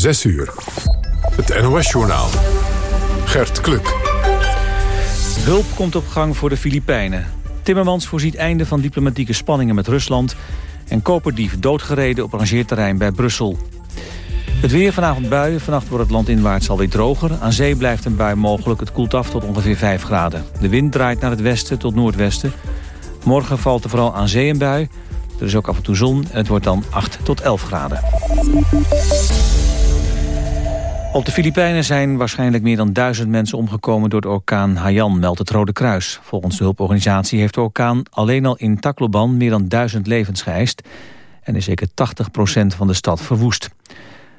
6 uur. Het NOS-journaal. Gert Kluk. Hulp komt op gang voor de Filipijnen. Timmermans voorziet einde van diplomatieke spanningen met Rusland... en koperdief doodgereden op rangeerterrein bij Brussel. Het weer vanavond buien, vannacht wordt het land inwaarts alweer droger. Aan zee blijft een bui mogelijk, het koelt af tot ongeveer 5 graden. De wind draait naar het westen tot noordwesten. Morgen valt er vooral aan zee een bui. Er is ook af en toe zon en het wordt dan 8 tot 11 graden. Op de Filipijnen zijn waarschijnlijk meer dan duizend mensen omgekomen door de orkaan Haiyan, meldt het Rode Kruis. Volgens de hulporganisatie heeft de orkaan alleen al in Tacloban meer dan duizend levens geëist en is zeker 80% van de stad verwoest.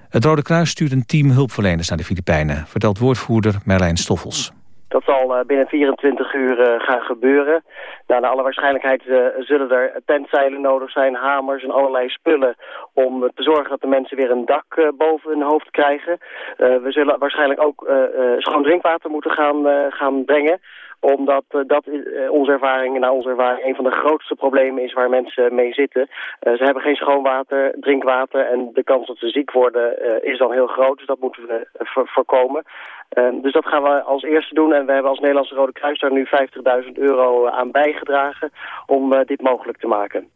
Het Rode Kruis stuurt een team hulpverleners naar de Filipijnen, vertelt woordvoerder Merlijn Stoffels. Dat zal eh, binnen 24 uur eh, gaan gebeuren. Nou, naar alle waarschijnlijkheid uh, zullen er tentzeilen nodig zijn, hamers en allerlei spullen... om te zorgen dat de mensen weer een dak boven hun hoofd krijgen. we zullen waarschijnlijk ook schoon drinkwater moeten gaan, gaan brengen omdat uh, dat uh, onze ervaring, naar onze ervaring, een van de grootste problemen is waar mensen mee zitten. Uh, ze hebben geen schoon water, drinkwater en de kans dat ze ziek worden is dan heel groot. Dus dat moeten we voorkomen. Ehm, dus dat gaan we als eerste doen. En we hebben als Nederlandse Rode Kruis daar nu 50.000 euro aan bijgedragen om dit mogelijk te maken.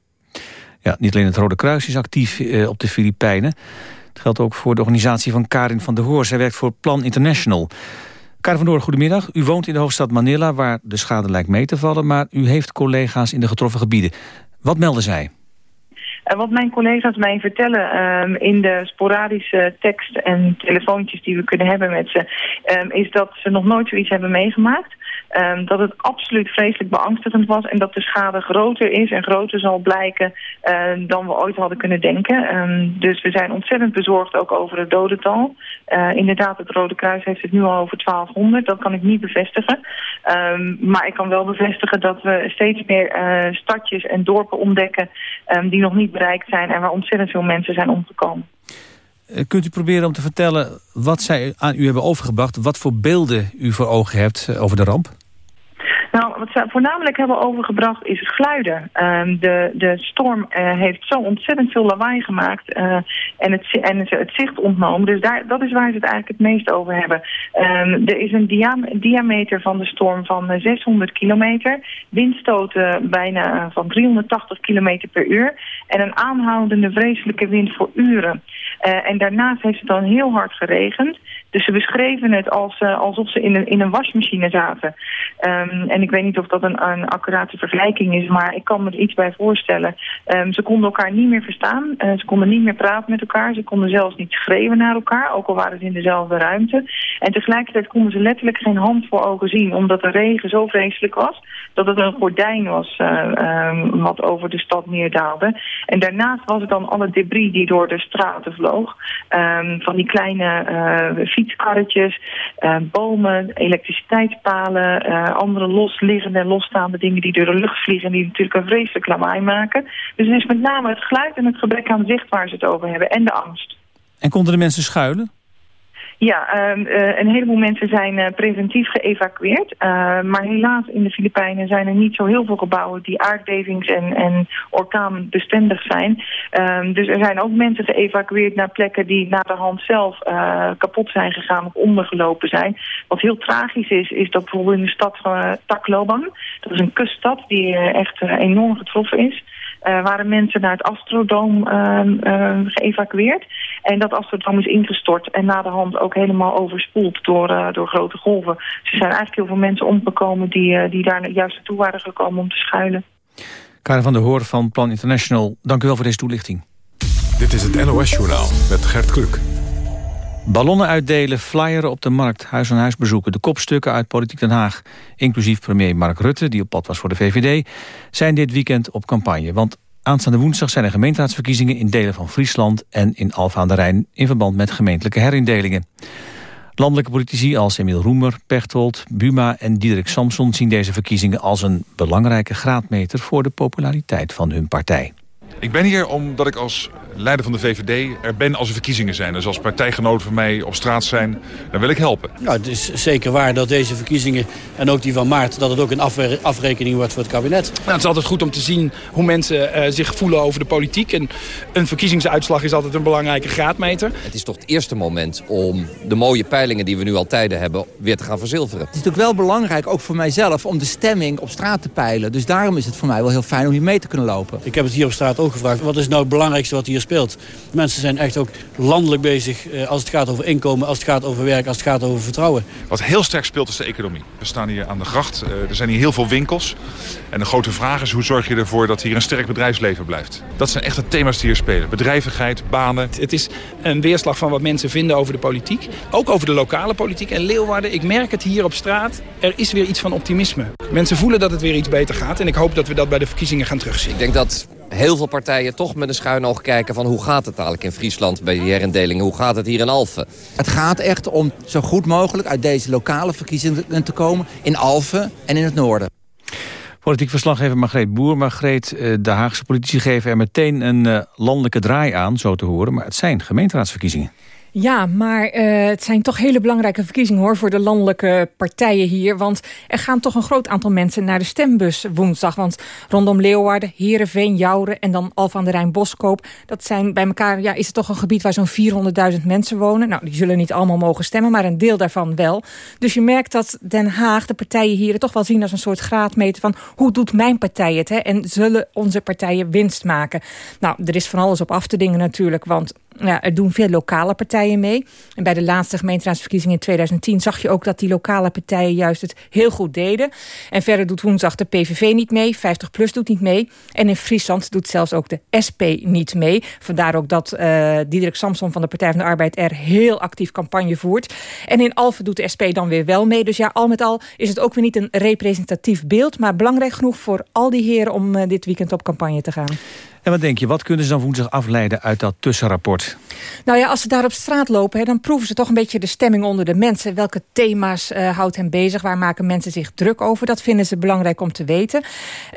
Ja, niet alleen het Rode Kruis is actief op de Filipijnen. Het geldt ook voor de organisatie van Karin van der Hoor. Zij werkt voor Plan International. Karin van goedemiddag. U woont in de hoofdstad Manila, waar de schade lijkt mee te vallen... maar u heeft collega's in de getroffen gebieden. Wat melden zij? En wat mijn collega's mij vertellen um, in de sporadische tekst en telefoontjes die we kunnen hebben met ze... Um, is dat ze nog nooit zoiets hebben meegemaakt. Um, dat het absoluut vreselijk beangstigend was en dat de schade groter is en groter zal blijken dan we ooit hadden kunnen denken. Dus we zijn ontzettend bezorgd ook over het dodental. Uh, inderdaad, het Rode Kruis heeft het nu al over 1200. Dat kan ik niet bevestigen. Maar ik kan wel bevestigen dat we steeds meer uh, stadjes en dorpen ontdekken die nog niet bereikt zijn en waar ontzettend veel mensen zijn omgekomen. Eh, kunt u proberen om te vertellen wat zij aan u hebben overgebracht... wat voor beelden u voor ogen hebt eh, over de ramp? Nou, wat ze voornamelijk hebben overgebracht is geluiden. Um, de, de storm uh, heeft zo ontzettend veel lawaai gemaakt uh, en, het, en het, het zicht ontnomen. Dus daar, dat is waar ze het eigenlijk het meest over hebben. Um, er is een diam diameter van de storm van 600 kilometer. Windstoten bijna van 380 kilometer per uur. En een aanhoudende vreselijke wind voor uren. En daarnaast heeft het dan heel hard geregend. Dus ze beschreven het als, uh, alsof ze in een, in een wasmachine zaten. Um, en ik weet niet of dat een, een accurate vergelijking is, maar ik kan me er iets bij voorstellen. Um, ze konden elkaar niet meer verstaan. Uh, ze konden niet meer praten met elkaar. Ze konden zelfs niet schreeuwen naar elkaar, ook al waren ze in dezelfde ruimte. En tegelijkertijd konden ze letterlijk geen hand voor ogen zien, omdat de regen zo vreselijk was dat het een gordijn was uh, um, wat over de stad neerdaalde. En daarnaast was het dan alle debris die door de straten vloog. Um, van die kleine uh, fietskarretjes, uh, bomen, elektriciteitspalen, andere losliggende en losstaande dingen die door de lucht vliegen... die natuurlijk een vreselijk lawaai maken. Dus het is met name het geluid en het gebrek aan zicht waar ze het over hebben. En de angst. En konden de mensen schuilen? Ja, uh, uh, een heleboel mensen zijn uh, preventief geëvacueerd. maar helaas in de Filipijnen zijn er niet zo heel veel gebouwen die aardbevings- en, en orkaanbestendig zijn. Ehm, dus er zijn ook mensen geëvacueerd naar plekken die na de hand zelf kapot zijn gegaan of ondergelopen zijn. Wat heel tragisch is, is dat bijvoorbeeld in de stad Tacloban, dat is een kuststad die echt enorm getroffen is... Uh, waren mensen naar het Astrodoom uh, uh, geëvacueerd. En dat Astrodoom is ingestort en na de hand ook helemaal overspoeld door, uh, door grote golven. Dus er zijn eigenlijk heel veel mensen omgekomen die, die daar juist naartoe waren gekomen om te schuilen. Karin van der Hoor van Plan International, dank u wel voor deze toelichting. Dit is het NOS Journaal met Gert Kluk. Ballonnen uitdelen, flyeren op de markt, huis aan huis bezoeken... de kopstukken uit Politiek Den Haag, inclusief premier Mark Rutte... die op pad was voor de VVD, zijn dit weekend op campagne. Want aanstaande woensdag zijn er gemeenteraadsverkiezingen... in delen van Friesland en in Alfa aan de Rijn... in verband met gemeentelijke herindelingen. Landelijke politici als Emiel Roemer, Pechtold, Buma en Diederik Samson... zien deze verkiezingen als een belangrijke graadmeter... voor de populariteit van hun partij. Ik ben hier omdat ik als leider van de VVD er ben als er verkiezingen zijn. Dus als partijgenoten van mij op straat zijn, dan wil ik helpen. Ja, het is zeker waar dat deze verkiezingen en ook die van maart... dat het ook een afrekening wordt voor het kabinet. Nou, het is altijd goed om te zien hoe mensen uh, zich voelen over de politiek. En een verkiezingsuitslag is altijd een belangrijke graadmeter. Het is toch het eerste moment om de mooie peilingen die we nu al tijden hebben... weer te gaan verzilveren. Het is natuurlijk wel belangrijk, ook voor mijzelf, om de stemming op straat te peilen. Dus daarom is het voor mij wel heel fijn om hier mee te kunnen lopen. Ik heb het hier op straat ook gevraagd. Wat is nou het belangrijkste wat hier speelt? Mensen zijn echt ook landelijk bezig eh, als het gaat over inkomen, als het gaat over werk, als het gaat over vertrouwen. Wat heel sterk speelt is de economie. We staan hier aan de gracht, eh, er zijn hier heel veel winkels. En de grote vraag is hoe zorg je ervoor dat hier een sterk bedrijfsleven blijft. Dat zijn echt de thema's die hier spelen. Bedrijvigheid, banen. Het is een weerslag van wat mensen vinden over de politiek. Ook over de lokale politiek. En Leeuwarden, ik merk het hier op straat, er is weer iets van optimisme. Mensen voelen dat het weer iets beter gaat. En ik hoop dat we dat bij de verkiezingen gaan terugzien. Ik denk dat heel veel partijen toch met een schuin oog kijken... van hoe gaat het eigenlijk in Friesland bij die herindelingen? Hoe gaat het hier in Alphen? Het gaat echt om zo goed mogelijk uit deze lokale verkiezingen te komen... in Alphen en in het noorden. Politiek verslaggever Margreet Boer. Margreet, eh, de Haagse politici geven er meteen een eh, landelijke draai aan, zo te horen. Maar het zijn gemeenteraadsverkiezingen. Ja, maar uh, het zijn toch hele belangrijke verkiezingen hoor voor de landelijke partijen hier. Want er gaan toch een groot aantal mensen naar de stembus woensdag. Want rondom Leeuwarden, Heerenveen, Jouren en dan Alphen aan de Rijn Boskoop. Dat zijn bij elkaar, ja, is het toch een gebied waar zo'n 400.000 mensen wonen. Nou, die zullen niet allemaal mogen stemmen, maar een deel daarvan wel. Dus je merkt dat Den Haag, de partijen hier, toch wel zien als een soort graadmeter van hoe doet mijn partij het? Hè? En zullen onze partijen winst maken? Nou, er is van alles op af te dingen natuurlijk, want ja, er doen veel lokale partijen mee. En bij de laatste gemeenteraadsverkiezingen in 2010 zag je ook dat die lokale partijen juist het heel goed deden. En verder doet woensdag de PVV niet mee, 50PLUS doet niet mee. En in Friesland doet zelfs ook de SP niet mee. Vandaar ook dat uh, Diederik Samson van de Partij van de Arbeid er heel actief campagne voert. En in Alphen doet de SP dan weer wel mee. Dus ja, al met al is het ook weer niet een representatief beeld... maar belangrijk genoeg voor al die heren om uh, dit weekend op campagne te gaan. En wat denk je, wat kunnen ze dan woensdag afleiden uit dat tussenrapport? Nou ja, als ze daar op straat lopen, hè, dan proeven ze toch een beetje de stemming onder de mensen. Welke thema's uh, houdt hen bezig? Waar maken mensen zich druk over? Dat vinden ze belangrijk om te weten.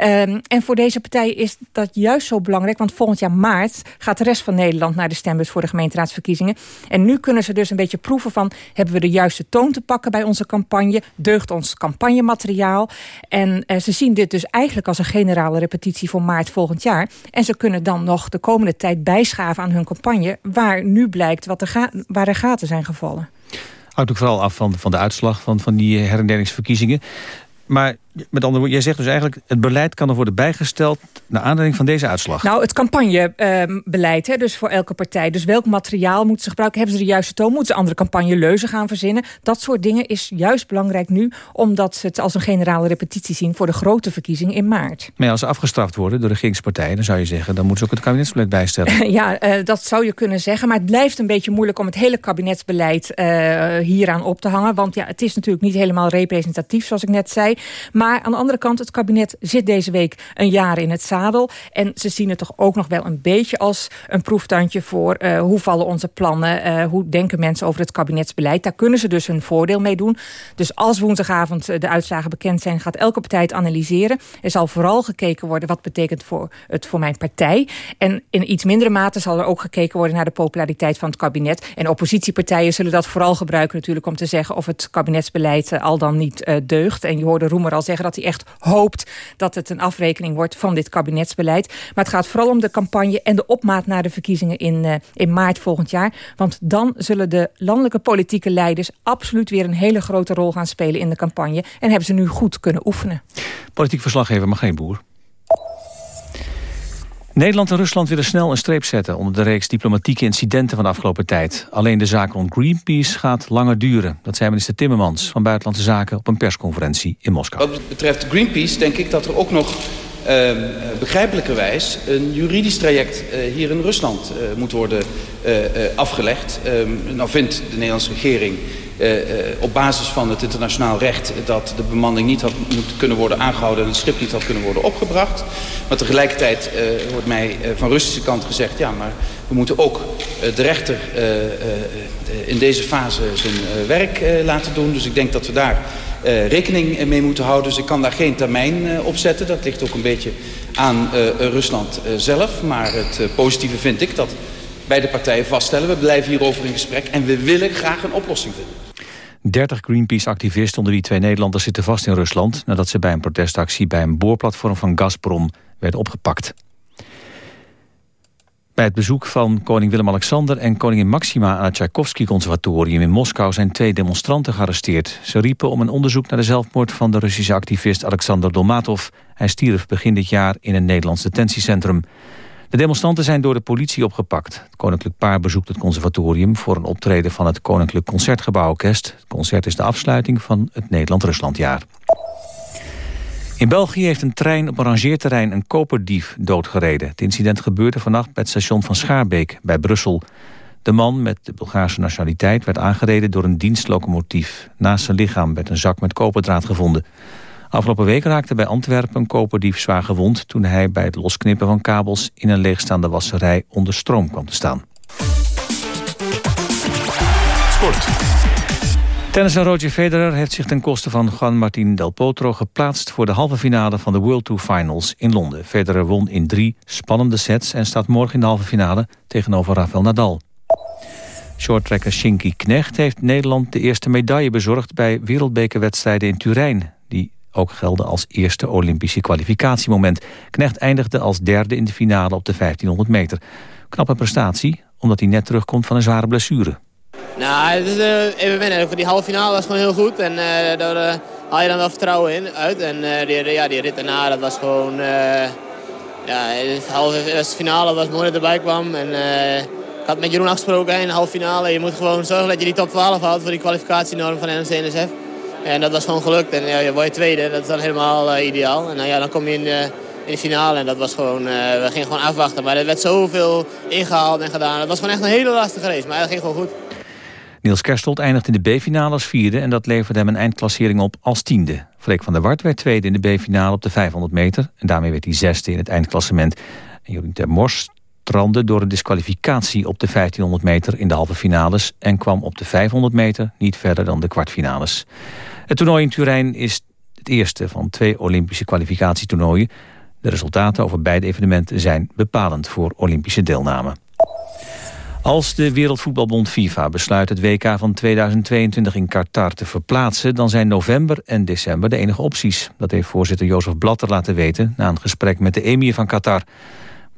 Um, en voor deze partij is dat juist zo belangrijk, want volgend jaar maart gaat de rest van Nederland naar de stembus voor de gemeenteraadsverkiezingen. En nu kunnen ze dus een beetje proeven van, hebben we de juiste toon te pakken bij onze campagne? Deugt ons campagnemateriaal? En uh, ze zien dit dus eigenlijk als een generale repetitie voor maart volgend jaar. En ze kunnen dan nog de komende tijd bijschaven aan hun campagne... waar nu blijkt wat er waar er gaten zijn gevallen. Houdt ook vooral af van, van de uitslag van, van die herinneringsverkiezingen. Maar met andere woorden, jij zegt dus eigenlijk... het beleid kan er worden bijgesteld naar aanleiding van deze uitslag. Nou, het campagnebeleid, dus voor elke partij. Dus welk materiaal moeten ze gebruiken? Hebben ze de juiste toon? Moeten ze andere campagneleuzen gaan verzinnen? Dat soort dingen is juist belangrijk nu... omdat ze het als een generale repetitie zien... voor de grote verkiezing in maart. Maar als ze afgestraft worden door de regeringspartijen... dan zou je zeggen, dan moeten ze ook het kabinetsbeleid bijstellen. ja, uh, dat zou je kunnen zeggen. Maar het blijft een beetje moeilijk om het hele kabinetsbeleid uh, hieraan op te hangen. Want ja, het is natuurlijk niet helemaal representatief, zoals ik net zei... Maar maar aan de andere kant, het kabinet zit deze week een jaar in het zadel. En ze zien het toch ook nog wel een beetje als een proeftuintje voor... Uh, hoe vallen onze plannen, uh, hoe denken mensen over het kabinetsbeleid. Daar kunnen ze dus hun voordeel mee doen. Dus als woensdagavond eh, de uitslagen bekend zijn... gaat elke partij het analyseren. Er zal vooral gekeken worden wat betekent voor het voor mijn partij. En in iets mindere mate zal er ook gekeken worden... naar de populariteit van het kabinet. En oppositiepartijen zullen dat vooral gebruiken natuurlijk... om te zeggen of het kabinetsbeleid al dan niet deugt. En je hoorde Roemer al zeggen dat hij echt hoopt dat het een afrekening wordt van dit kabinetsbeleid. Maar het gaat vooral om de campagne en de opmaat naar de verkiezingen in, uh, in maart volgend jaar. Want dan zullen de landelijke politieke leiders absoluut weer een hele grote rol gaan spelen in de campagne. En hebben ze nu goed kunnen oefenen. Politiek verslaggever geen Boer. Nederland en Rusland willen snel een streep zetten... onder de reeks diplomatieke incidenten van de afgelopen tijd. Alleen de zaak rond Greenpeace gaat langer duren. Dat zei minister Timmermans van Buitenlandse Zaken... op een persconferentie in Moskou. Wat betreft Greenpeace denk ik dat er ook nog... Uh, begrijpelijkerwijs een juridisch traject uh, hier in Rusland uh, moet worden uh, afgelegd. Ehm, nou vindt de Nederlandse regering uh, op basis van het internationaal recht dat de bemanning niet had moeten kunnen worden aangehouden en het schip niet had kunnen worden opgebracht. Maar tegelijkertijd uh, wordt mij van Russische kant gezegd, ja maar we moeten ook de rechter in deze fase zijn werk laten doen. Dus ik denk dat we daar rekening mee moeten houden. Dus ik kan daar geen termijn op zetten. Dat ligt ook een beetje aan Rusland zelf. Maar het positieve vind ik dat beide partijen vaststellen. We blijven hierover in gesprek en we willen graag een oplossing vinden. 30 Greenpeace-activisten, onder wie twee Nederlanders, zitten vast in Rusland... nadat ze bij een protestactie bij een boorplatform van Gazprom werden opgepakt. Bij het bezoek van koning Willem-Alexander en koningin Maxima... aan het Tchaikovsky-conservatorium in Moskou zijn twee demonstranten gearresteerd. Ze riepen om een onderzoek naar de zelfmoord van de Russische activist Alexander Dolmatov. Hij stierf begin dit jaar in een Nederlands detentiecentrum. De demonstranten zijn door de politie opgepakt. Het koninklijk paar bezoekt het conservatorium... voor een optreden van het Koninklijk Concertgebouworkest. Het concert is de afsluiting van het Nederland-Ruslandjaar. In België heeft een trein op een rangeerterrein een koperdief doodgereden. Het incident gebeurde vannacht bij het station van Schaarbeek bij Brussel. De man met de Bulgaarse nationaliteit werd aangereden door een dienstlocomotief. Naast zijn lichaam werd een zak met koperdraad gevonden. Afgelopen week raakte bij Antwerpen een koperdief zwaar gewond... toen hij bij het losknippen van kabels in een leegstaande wasserij onder stroom kwam te staan. Sport. Tennisser Roger Federer heeft zich ten koste van Juan Martín Del Potro geplaatst voor de halve finale van de World Tour Finals in Londen. Federer won in drie spannende sets en staat morgen in de halve finale tegenover Rafael Nadal. Shorttrekker Shinky Knecht heeft Nederland de eerste medaille bezorgd bij wereldbekerwedstrijden in Turijn. Die ook gelden als eerste Olympische kwalificatiemoment. Knecht eindigde als derde in de finale op de 1500 meter. Knappe prestatie, omdat hij net terugkomt van een zware blessure. Nou, het is uh, even wennen. Voor die halve finale was gewoon heel goed. En uh, daar uh, haal je dan wel vertrouwen in, uit. En die, ja, die rit daarna, dat was gewoon... ja, de halve finale was mooi dat erbij kwam. En, ik had met Jeroen afgesproken in de halve finale. Je moet gewoon zorgen dat je die top 12 houdt voor die kwalificatienorm van NOC-NSF. En dat was gewoon gelukt. En ja, word je tweede, dat is dan helemaal uh, ideaal. En nou, ja, dan kom je in de, in de finale en dat was gewoon, uh, we gingen gewoon afwachten. Maar er werd zoveel ingehaald en gedaan. Het was gewoon echt een hele lastige race, maar dat ging gewoon goed. Niels Kerstold eindigde in de B-finale als vierde... en dat leverde hem een eindklassering op als tiende. Freek van der Wart werd tweede in de B-finale op de 500 meter... en daarmee werd hij zesde in het eindklassement. En Jorien ter Mors strandde door een disqualificatie op de 1500 meter in de halve finales... en kwam op de 500 meter niet verder dan de kwartfinales. Het toernooi in Turijn is het eerste van twee Olympische kwalificatietoernooien. De resultaten over beide evenementen zijn bepalend voor Olympische deelname. Als de Wereldvoetbalbond FIFA besluit het WK van 2022 in Qatar te verplaatsen... dan zijn november en december de enige opties. Dat heeft voorzitter Jozef Blatter laten weten... na een gesprek met de emir van Qatar.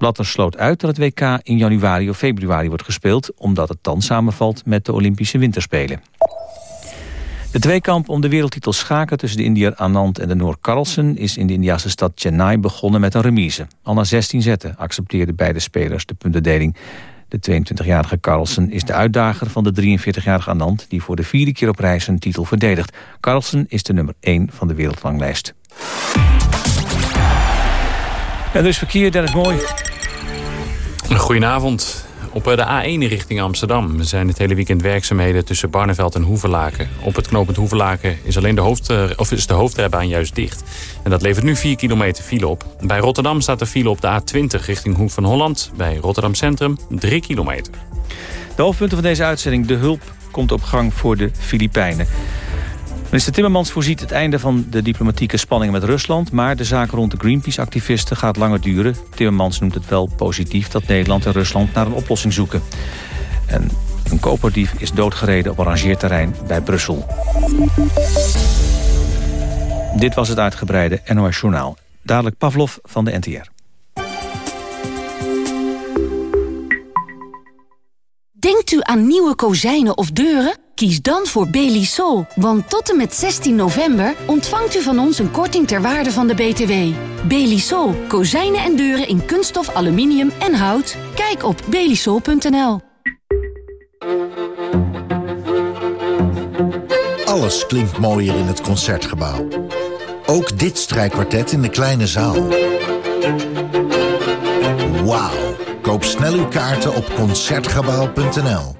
Blatter sloot uit dat het WK in januari of februari wordt gespeeld... omdat het dan samenvalt met de Olympische Winterspelen. De tweekamp om de wereldtitel schaken tussen de Indiër Anand en de Noor Carlsen... is in de Indiase stad Chennai begonnen met een remise. Al na 16 zetten accepteerden beide spelers de puntendeling. De 22-jarige Carlsen is de uitdager van de 43-jarige Anand... die voor de vierde keer op reis zijn titel verdedigt. Carlsen is de nummer 1 van de wereldranglijst. En dus verkeer, Dennis Mooi. Goedenavond. Op de A1 richting Amsterdam zijn het hele weekend werkzaamheden tussen Barneveld en Hoevelaken. Op het knooppunt Hoevelaken is, alleen de, hoofd, eh, of is de hoofdrijbaan juist dicht. En dat levert nu 4 kilometer file op. Bij Rotterdam staat de file op de A20 richting Hoek van Holland. Bij Rotterdam Centrum 3 kilometer. De hoofdpunten van deze uitzending. De hulp komt op gang voor de Filipijnen. Minister Timmermans voorziet het einde van de diplomatieke spanningen met Rusland... maar de zaak rond de Greenpeace-activisten gaat langer duren. Timmermans noemt het wel positief dat Nederland en Rusland naar een oplossing zoeken. En een koperdief is doodgereden op een rangeerterrein bij Brussel. Dit was het uitgebreide NOS Journaal. Dadelijk Pavlov van de NTR. Denkt u aan nieuwe kozijnen of deuren? Kies dan voor Belisol, want tot en met 16 november ontvangt u van ons een korting ter waarde van de BTW. Belisol, kozijnen en deuren in kunststof, aluminium en hout. Kijk op belisol.nl. Alles klinkt mooier in het Concertgebouw. Ook dit strijkkwartet in de kleine zaal. Wauw. Koop snel uw kaarten op Concertgebouw.nl.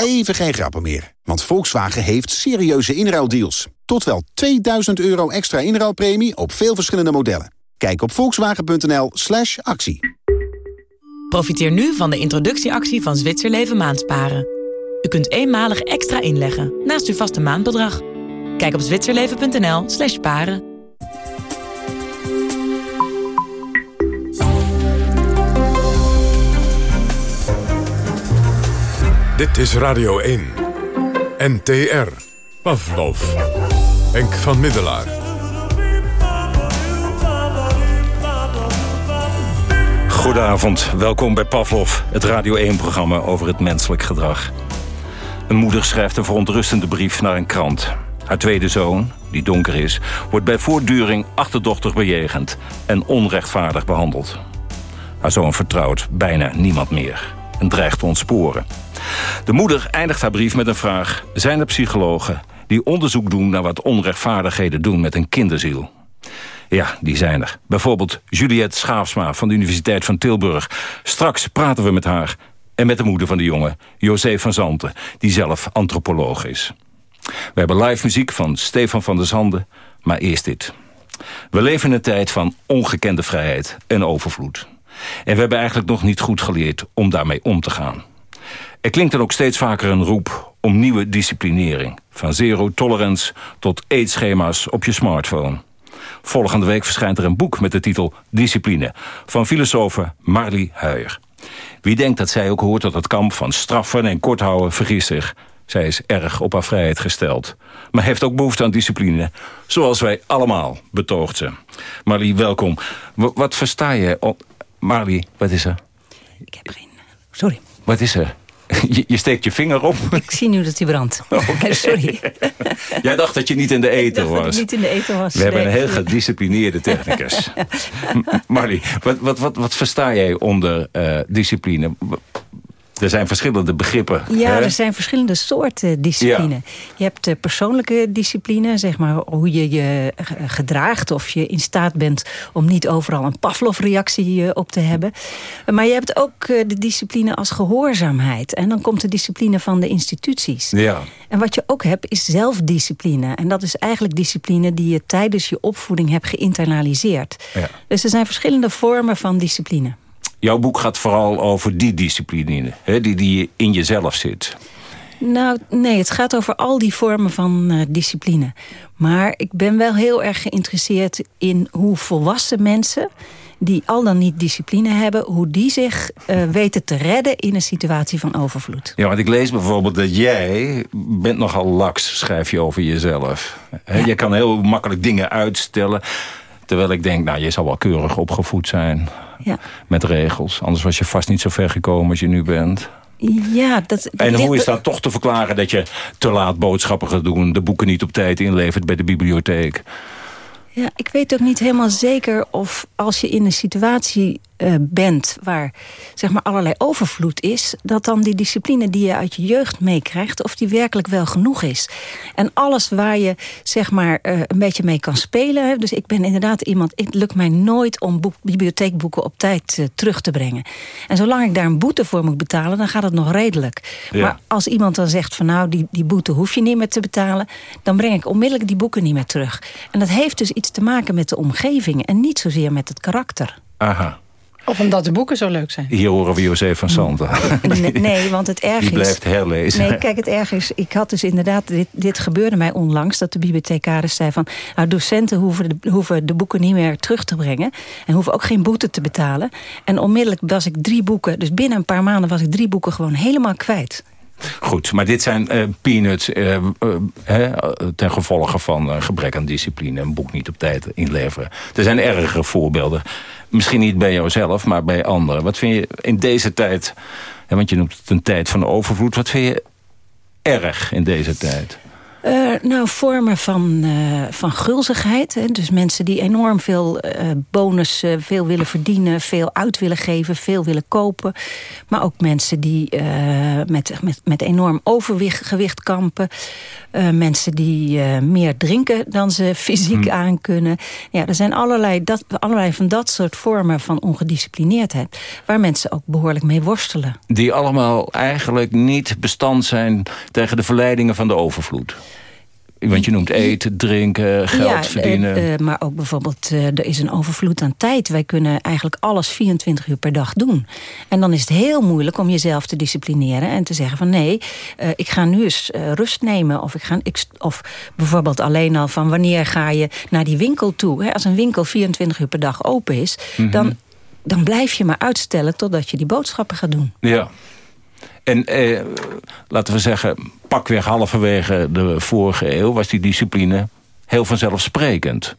Even geen grappen meer, want Volkswagen heeft serieuze inruildeals. Tot wel 2000 euro extra inruilpremie op veel verschillende modellen. Kijk op volkswagen.nl slash actie. Profiteer nu van de introductieactie van Zwitserleven Maandsparen. U kunt eenmalig extra inleggen naast uw vaste maandbedrag. Kijk op zwitserleven.nl slash paren. Dit is Radio 1. NTR. Pavlov. Henk van Middelaar. Goedenavond, welkom bij Pavlov, het Radio 1-programma over het menselijk gedrag. Een moeder schrijft een verontrustende brief naar een krant. Haar tweede zoon, die donker is, wordt bij voortduring achterdochtig bejegend en onrechtvaardig behandeld. Haar zoon vertrouwt bijna niemand meer en dreigt te ontsporen. De moeder eindigt haar brief met een vraag. Zijn er psychologen die onderzoek doen naar wat onrechtvaardigheden doen met een kinderziel? Ja, die zijn er. Bijvoorbeeld Juliette Schaafsma van de Universiteit van Tilburg. Straks praten we met haar en met de moeder van de jongen, José van Zanten, die zelf antropoloog is. We hebben live muziek van Stefan van der Zanden, maar eerst dit. We leven in een tijd van ongekende vrijheid en overvloed. En we hebben eigenlijk nog niet goed geleerd om daarmee om te gaan. Er klinkt dan ook steeds vaker een roep om nieuwe disciplinering. Van zero tolerance tot eetschema's op je smartphone. Volgende week verschijnt er een boek met de titel Discipline... van filosofe Marlie Huijer. Wie denkt dat zij ook hoort tot het kamp van straffen en korthouden vergist zich. Zij is erg op haar vrijheid gesteld. Maar heeft ook behoefte aan discipline. Zoals wij allemaal, betoogt ze. Marlie, welkom. wat versta je... Marlie, wat is er? Ik heb geen... Sorry. Wat is er? Je, je, steekt je vinger op. Ik zie nu dat hij brandt. Okay. Sorry. Jij dacht dat je niet in de eten was. Dat ik niet in de eten was. We hebben een heel gedisciplineerde technicus. Marlie, wat, wat, wat, wat versta jij onder uh, discipline? Er zijn verschillende begrippen. Ja, hè? er zijn verschillende soorten discipline. Ja. Je hebt de persoonlijke discipline, zeg maar hoe je je gedraagt... of je in staat bent om niet overal een Pavlov-reactie op te hebben. Maar je hebt ook de discipline als gehoorzaamheid. En dan komt de discipline van de instituties. Ja. En wat je ook hebt is zelfdiscipline. En dat is eigenlijk discipline die je tijdens je opvoeding hebt geïnternaliseerd. Ja. Dus er zijn verschillende vormen van discipline. Jouw boek gaat vooral over die discipline, hè, die, die in jezelf zit. Nou, nee, het gaat over al die vormen van uh, discipline. Maar ik ben wel heel erg geïnteresseerd in hoe volwassen mensen... die al dan niet discipline hebben... hoe die zich uh, weten te redden in een situatie van overvloed. Ja, want ik lees bijvoorbeeld dat jij bent nogal laks, schrijf je over jezelf. Ja. Je kan heel makkelijk dingen uitstellen... Terwijl ik denk, nou, je zal wel keurig opgevoed zijn. Ja. Met regels. Anders was je vast niet zo ver gekomen als je nu bent. Ja, dat, dat en hoe is dat toch te verklaren dat je te laat boodschappen gaat doen... de boeken niet op tijd inlevert bij de bibliotheek? Ja, ik weet ook niet helemaal zeker of als je in een situatie uh, bent... waar zeg maar allerlei overvloed is... dat dan die discipline die je uit je jeugd meekrijgt... of die werkelijk wel genoeg is. En alles waar je zeg maar uh, een beetje mee kan spelen... dus ik ben inderdaad iemand... het lukt mij nooit om boek, bibliotheekboeken op tijd uh, terug te brengen. En zolang ik daar een boete voor moet betalen... dan gaat het nog redelijk. Ja. Maar als iemand dan zegt van nou, die, die boete hoef je niet meer te betalen... dan breng ik onmiddellijk die boeken niet meer terug. En dat heeft dus iets te maken met de omgeving... en niet zozeer met het karakter. Aha. Of omdat de boeken zo leuk zijn. Hier horen we José van Santen. Nee, nee, want het erg is... Die blijft herlezen. Nee, kijk, het erg is... Ik had dus inderdaad... Dit, dit gebeurde mij onlangs. Dat de bibliothecaris zei van... Nou, docenten hoeven de, hoeven de boeken niet meer terug te brengen. En hoeven ook geen boete te betalen. En onmiddellijk was ik drie boeken... Dus binnen een paar maanden was ik drie boeken gewoon helemaal kwijt. Goed, maar dit zijn uh, peanuts uh, uh, ten gevolge van gebrek aan discipline. Een boek niet op tijd inleveren. Er zijn ergere voorbeelden. Misschien niet bij jouzelf, maar bij anderen. Wat vind je in deze tijd, want je noemt het een tijd van overvloed. Wat vind je erg in deze tijd? Uh, nou, vormen van, uh, van gulzigheid. Hè. Dus mensen die enorm veel uh, bonus, veel willen verdienen... veel uit willen geven, veel willen kopen. Maar ook mensen die met, met, met enorm overwicht gewicht kampen. mensen die meer drinken dan ze fysiek hmm. aan kunnen. Ja, er zijn allerlei, dat, allerlei van dat soort vormen van ongedisciplineerdheid... waar mensen ook behoorlijk mee worstelen. Die allemaal eigenlijk niet bestand zijn tegen de verleidingen van de overvloed. Want je noemt eten, drinken, geld ja, verdienen. Uh, maar ook bijvoorbeeld, uh, er is een overvloed aan tijd. Wij kunnen eigenlijk alles 24 uur per dag doen. En dan is het heel moeilijk om jezelf te disciplineren... en te zeggen van nee, uh, ik ga nu eens rust nemen. Of, ik ga, ik, of bijvoorbeeld alleen al van wanneer ga je naar die winkel toe. Hè? Als een winkel 24 uur per dag open is... Mm -hmm. dan, dan blijf je maar uitstellen totdat je die boodschappen gaat doen. Ja. En eh, laten we zeggen, pakweg halverwege de vorige eeuw... was die discipline heel vanzelfsprekend.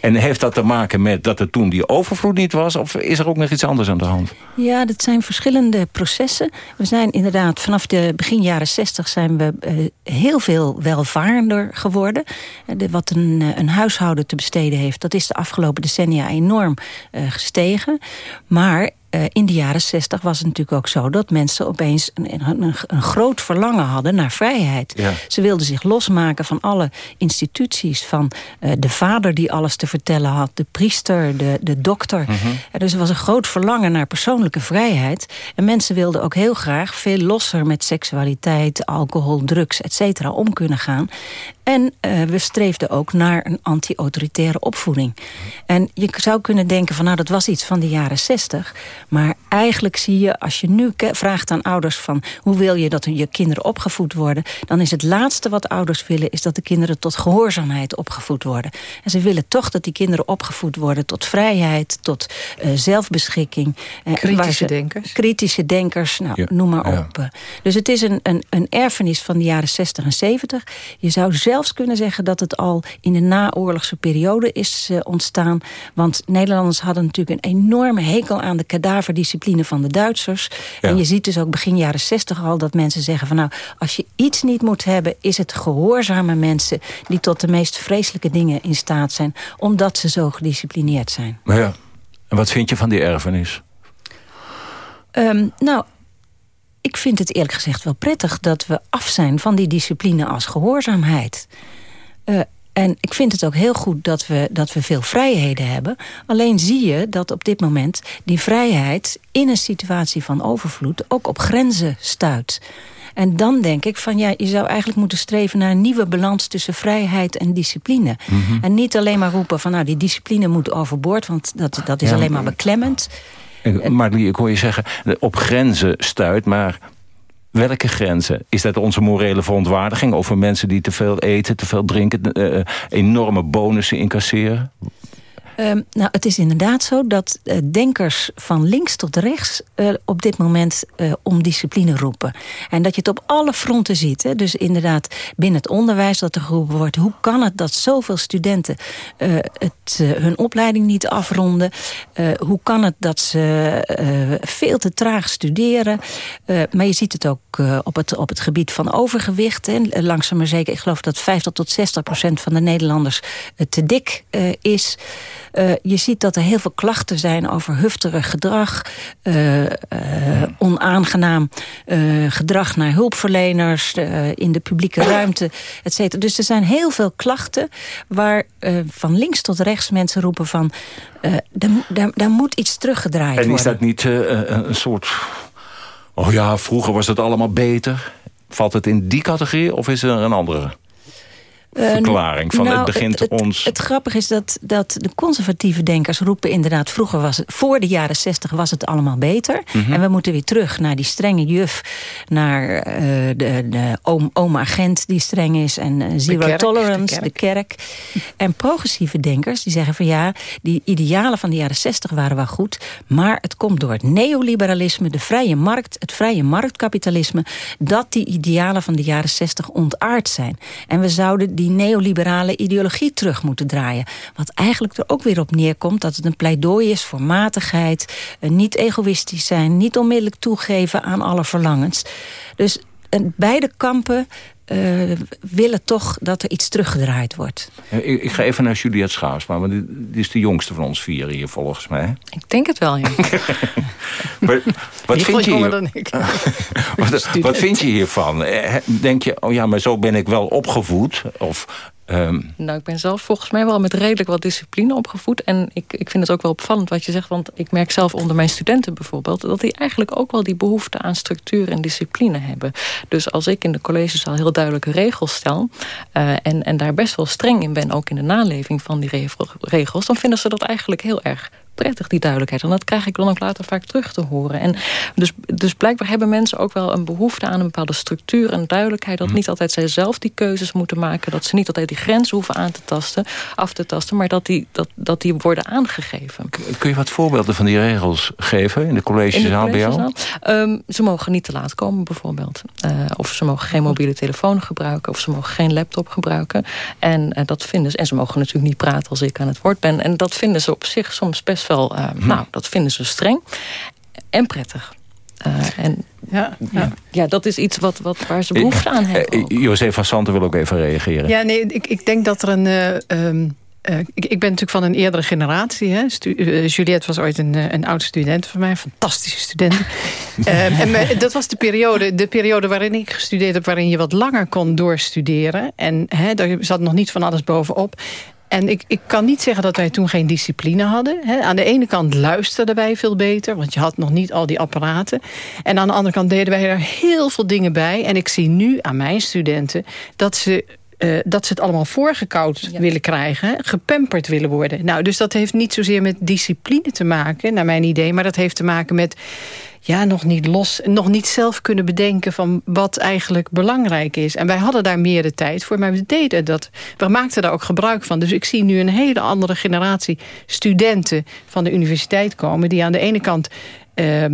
En heeft dat te maken met dat er toen die overvloed niet was... of is er ook nog iets anders aan de hand? Ja, dat zijn verschillende processen. We zijn inderdaad vanaf de begin jaren zestig... zijn we uh, heel veel welvarender geworden. De, wat een, uh, een huishouden te besteden heeft... dat is de afgelopen decennia enorm gestegen. Maar uh, in de jaren zestig was het natuurlijk ook zo... dat mensen opeens een, een, een groot verlangen hadden naar vrijheid. Ja. Ze wilden zich losmaken van alle instituties. Van uh, de vader die alles te vertellen had. De priester, de, de dokter. Mm -hmm. uh, dus er was een groot verlangen naar persoonlijke vrijheid. En mensen wilden ook heel graag veel losser met seksualiteit... alcohol, drugs, et cetera, om kunnen gaan. En uh, we streefden ook naar een anti-autoritaire opvoeding. En je zou kunnen denken van nou dat was iets van de jaren zestig. Maar eigenlijk zie je als je nu vraagt aan ouders van hoe wil je dat je kinderen opgevoed worden. Dan is het laatste wat ouders willen is dat de kinderen tot gehoorzaamheid opgevoed worden. En ze willen toch dat die kinderen opgevoed worden tot vrijheid, tot uh, zelfbeschikking. Uh, kritische denkers. Kritische denkers, nou ja. noem maar op. Dus het is een, een, een erfenis van de jaren 60 en 70. Je zou zelfs kunnen zeggen dat het al in de naoorlogse periode is uh, ontstaan. Want Nederlanders hadden natuurlijk een enorme hekel aan de kadaverdiscipline van de Duitsers. Ja. En je ziet dus ook begin jaren 60 al dat mensen zeggen van nou, als je iets niet moet hebben, is het gehoorzame mensen die tot de meest vreselijke dingen in staat zijn, omdat ze zo gedisciplineerd zijn. Maar ja, en wat vind je van die erfenis? Um, nou, ik vind het eerlijk gezegd wel prettig dat we af zijn van die discipline als gehoorzaamheid. Uh, en ik vind het ook heel goed dat we, dat we veel vrijheden hebben. Alleen zie je dat op dit moment die vrijheid in een situatie van overvloed ook op grenzen stuit. En dan denk ik van ja, je zou eigenlijk moeten streven naar een nieuwe balans tussen vrijheid en discipline. Mm -hmm. En niet alleen maar roepen van nou die discipline moet overboord, want dat, dat is ja, alleen maar beklemmend. Maar ik hoor je zeggen, op grenzen stuit, maar Welke grenzen? Is dat onze morele verontwaardiging over mensen die te veel eten, te veel drinken, uh, enorme bonussen incasseren? Um, nou, het is inderdaad zo dat uh, denkers van links tot rechts uh, op dit moment uh, om discipline roepen. En dat je het op alle fronten ziet. Hè? Dus inderdaad binnen het onderwijs dat er geroepen wordt. Hoe kan het dat zoveel studenten het, hun opleiding niet afronden? hoe kan het dat ze veel te traag studeren? maar je ziet het ook op, het, op het gebied van overgewicht. Hè? Langzaam maar zeker, ik geloof dat 50 tot 60 procent van de Nederlanders te dik is. Uh, je ziet dat er heel veel klachten zijn over hufterig gedrag... Uh, uh, onaangenaam gedrag naar hulpverleners... in de publieke ruimte, et cetera. Dus er zijn heel veel klachten... waar van links tot rechts mensen roepen van... daar moet iets teruggedraaid worden. En is dat niet een soort... Oh ja, vroeger was het allemaal beter. Valt het in die categorie of is er een andere? Verklaring. Van nou, het begint het, het, ons... Het grappige is dat, dat de conservatieve denkers roepen inderdaad... vroeger was het, voor de jaren zestig was het allemaal beter. Mm -hmm. En we moeten weer terug naar die strenge juf... naar uh, de, de oom, oom agent die streng is... en uh, zero kerk, tolerance, de kerk. de kerk. En progressieve denkers die zeggen van ja... die idealen van de jaren zestig waren wel goed... maar het komt door het neoliberalisme, de vrije markt... het vrije marktkapitalisme... dat die idealen van de jaren zestig ontaard zijn. En we zouden die neoliberale ideologie terug moeten draaien. Wat eigenlijk er ook weer op neerkomt dat het een pleidooi is voor matigheid... niet egoïstisch zijn, niet onmiddellijk toegeven aan alle verlangens. Dus beide kampen willen toch dat er iets teruggedraaid wordt. Ik, ik ga even naar Juliette Schaarsma, want die, is de jongste van ons vier hier volgens mij. Ik denk het wel, ja. maar, wat, vind je hier, wat, wat vind je hiervan? Denk je, oh ja, maar zo ben ik wel opgevoed? Of Ehm, nou, ik ben zelf volgens mij wel met redelijk wat discipline opgevoed. En ik, ik vind het ook wel opvallend wat je zegt. Want ik merk zelf onder mijn studenten bijvoorbeeld... dat die eigenlijk ook wel die behoefte aan structuur en discipline hebben. Dus als ik in de colleges al heel duidelijke regels stel... Uh, en, en daar best wel streng in ben, ook in de naleving van die regels... dan vinden ze dat eigenlijk heel erg prettig, die duidelijkheid. En dat krijg ik dan ook later vaak terug te horen. En dus, dus blijkbaar hebben mensen ook wel een behoefte aan een bepaalde structuur en duidelijkheid. Dat mhm. niet altijd zij zelf die keuzes moeten maken. Dat ze niet altijd die grenzen hoeven aan te tasten, af te tasten. Maar dat die, dat, dat die worden aangegeven. Kun je wat voorbeelden van die regels geven in de collegezaal bij jou? Um, ze mogen niet te laat komen bijvoorbeeld. Uh, of ze mogen geen mobiele telefoon gebruiken. Of ze mogen geen laptop gebruiken. En, uh, dat vinden ze, en ze mogen natuurlijk niet praten als ik aan het woord ben. En dat vinden ze op zich soms best wel, uh, nou, dat vinden ze streng en prettig. Uh, en ja, ja. ja, dat is iets wat, wat, waar ze behoefte aan hebben. Uh, José van Santen wil ook even reageren. Ja, nee, ik, ik denk dat er een... Uh, um, uh, ik, ik, ben natuurlijk van een eerdere generatie. Hè. Stu uh, Juliette was ooit een, een oude student van mij. Een fantastische student. uh, en dat was de periode, de periode waarin ik gestudeerd heb... waarin je wat langer kon doorstuderen. En hè, daar zat nog niet van alles bovenop. En ik, ik kan niet zeggen dat wij toen geen discipline hadden. Aan de ene kant luisterden wij veel beter, want je had nog niet al die apparaten. En aan de andere kant deden wij er heel veel dingen bij. En ik zie nu aan mijn studenten dat ze uh, dat ze het allemaal voorgekoud willen krijgen. Gepamperd willen worden. Nou, dus dat heeft niet zozeer met discipline te maken, naar mijn idee. Maar dat heeft te maken met ja, nog niet los, nog niet zelf kunnen bedenken van wat eigenlijk belangrijk is. En wij hadden daar meer de tijd voor, maar we deden dat. We maakten daar ook gebruik van. Dus ik zie nu een hele andere generatie studenten van de universiteit komen... die aan de ene kant uh,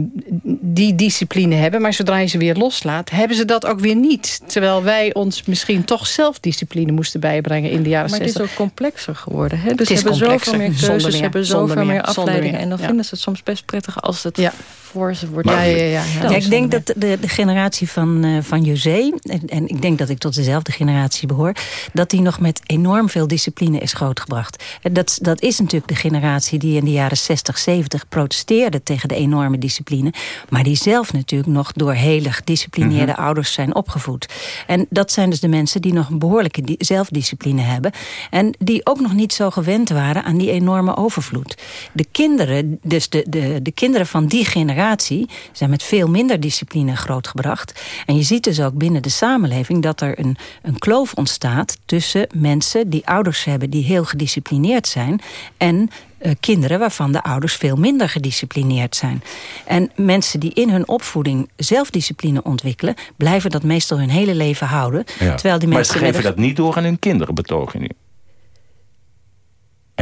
die discipline hebben. Maar zodra je ze weer loslaat, hebben ze dat ook weer niet. Terwijl wij ons misschien toch zelf discipline moesten bijbrengen in de jaren 60. Maar het is ook complexer geworden. Hè? Dus ze hebben zoveel meer keuzes, ze hebben zoveel meer, afleidingen. En dan vinden ze het soms best prettig als het ja. voor ze wordt. Ja, ja, ja, ja. ik denk dat de, de generatie van, uh, van José, en, en, ik denk dat ik tot dezelfde generatie behoor, dat die nog met enorm veel discipline is grootgebracht. Dat, dat is natuurlijk de generatie die in de jaren 60, 70 protesteerde tegen de enorme discipline. Maar die zelf natuurlijk nog door hele gedisciplineerde mhm. ouders zijn opgevoed. En dat zijn dus de mensen die nog een behoorlijke zelfdiscipline hebben. En die ook nog niet zo gewend waren aan die enorme overvloed. De kinderen, dus de, de, de kinderen van die generatie... zijn met veel minder discipline grootgebracht. En je ziet dus ook binnen de samenleving... dat er een, een kloof ontstaat tussen mensen die ouders hebben... die heel gedisciplineerd zijn... en uh, kinderen waarvan de ouders veel minder gedisciplineerd zijn. En mensen die in hun opvoeding zelfdiscipline ontwikkelen... blijven dat meestal hun hele leven houden. Ja. Terwijl die maar mensen geven dat niet door aan hun kinderen, betogen nu.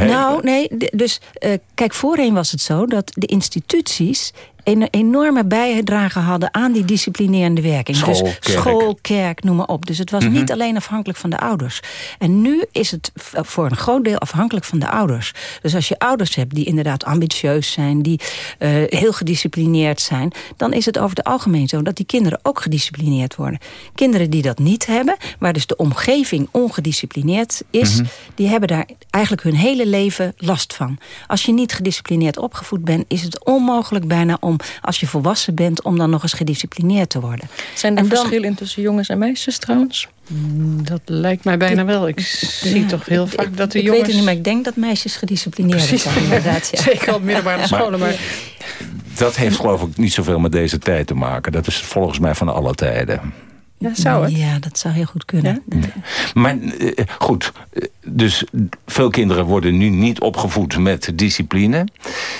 Nou, nee, dus uh, kijk, voorheen was het zo dat de instituties een enorme bijdrage hadden aan die disciplinerende werking. School, dus kerk. school, kerk, noem maar op. Dus het was mhm. niet alleen afhankelijk van de ouders. En nu is het voor een groot deel afhankelijk van de ouders. Dus als je ouders hebt die inderdaad ambitieus zijn... die uh, heel gedisciplineerd zijn... dan is het over het algemeen zo dat die kinderen ook gedisciplineerd worden. Kinderen die dat niet hebben, waar dus de omgeving ongedisciplineerd is... Mhm. die hebben daar eigenlijk hun hele leven last van. Als je niet gedisciplineerd opgevoed bent... is het onmogelijk bijna om als je volwassen bent... om dan nog eens gedisciplineerd te worden. Zijn er verschillen tussen jongens en meisjes trouwens? Mm, dat lijkt mij bijna wel. Ik zie toch heel vaak dat de jongens... Ik weet het niet, maar ik denk dat meisjes gedisciplineerd zijn. Inderdaad, ja. Zeker op middelbare scholen. Maar, dat heeft geloof ik niet zoveel met deze tijd te maken. Dat is volgens mij van alle tijden. Ja, zou het? Ja, dat zou heel goed kunnen. Maar eh, goed, dus veel kinderen worden nu niet opgevoed met discipline.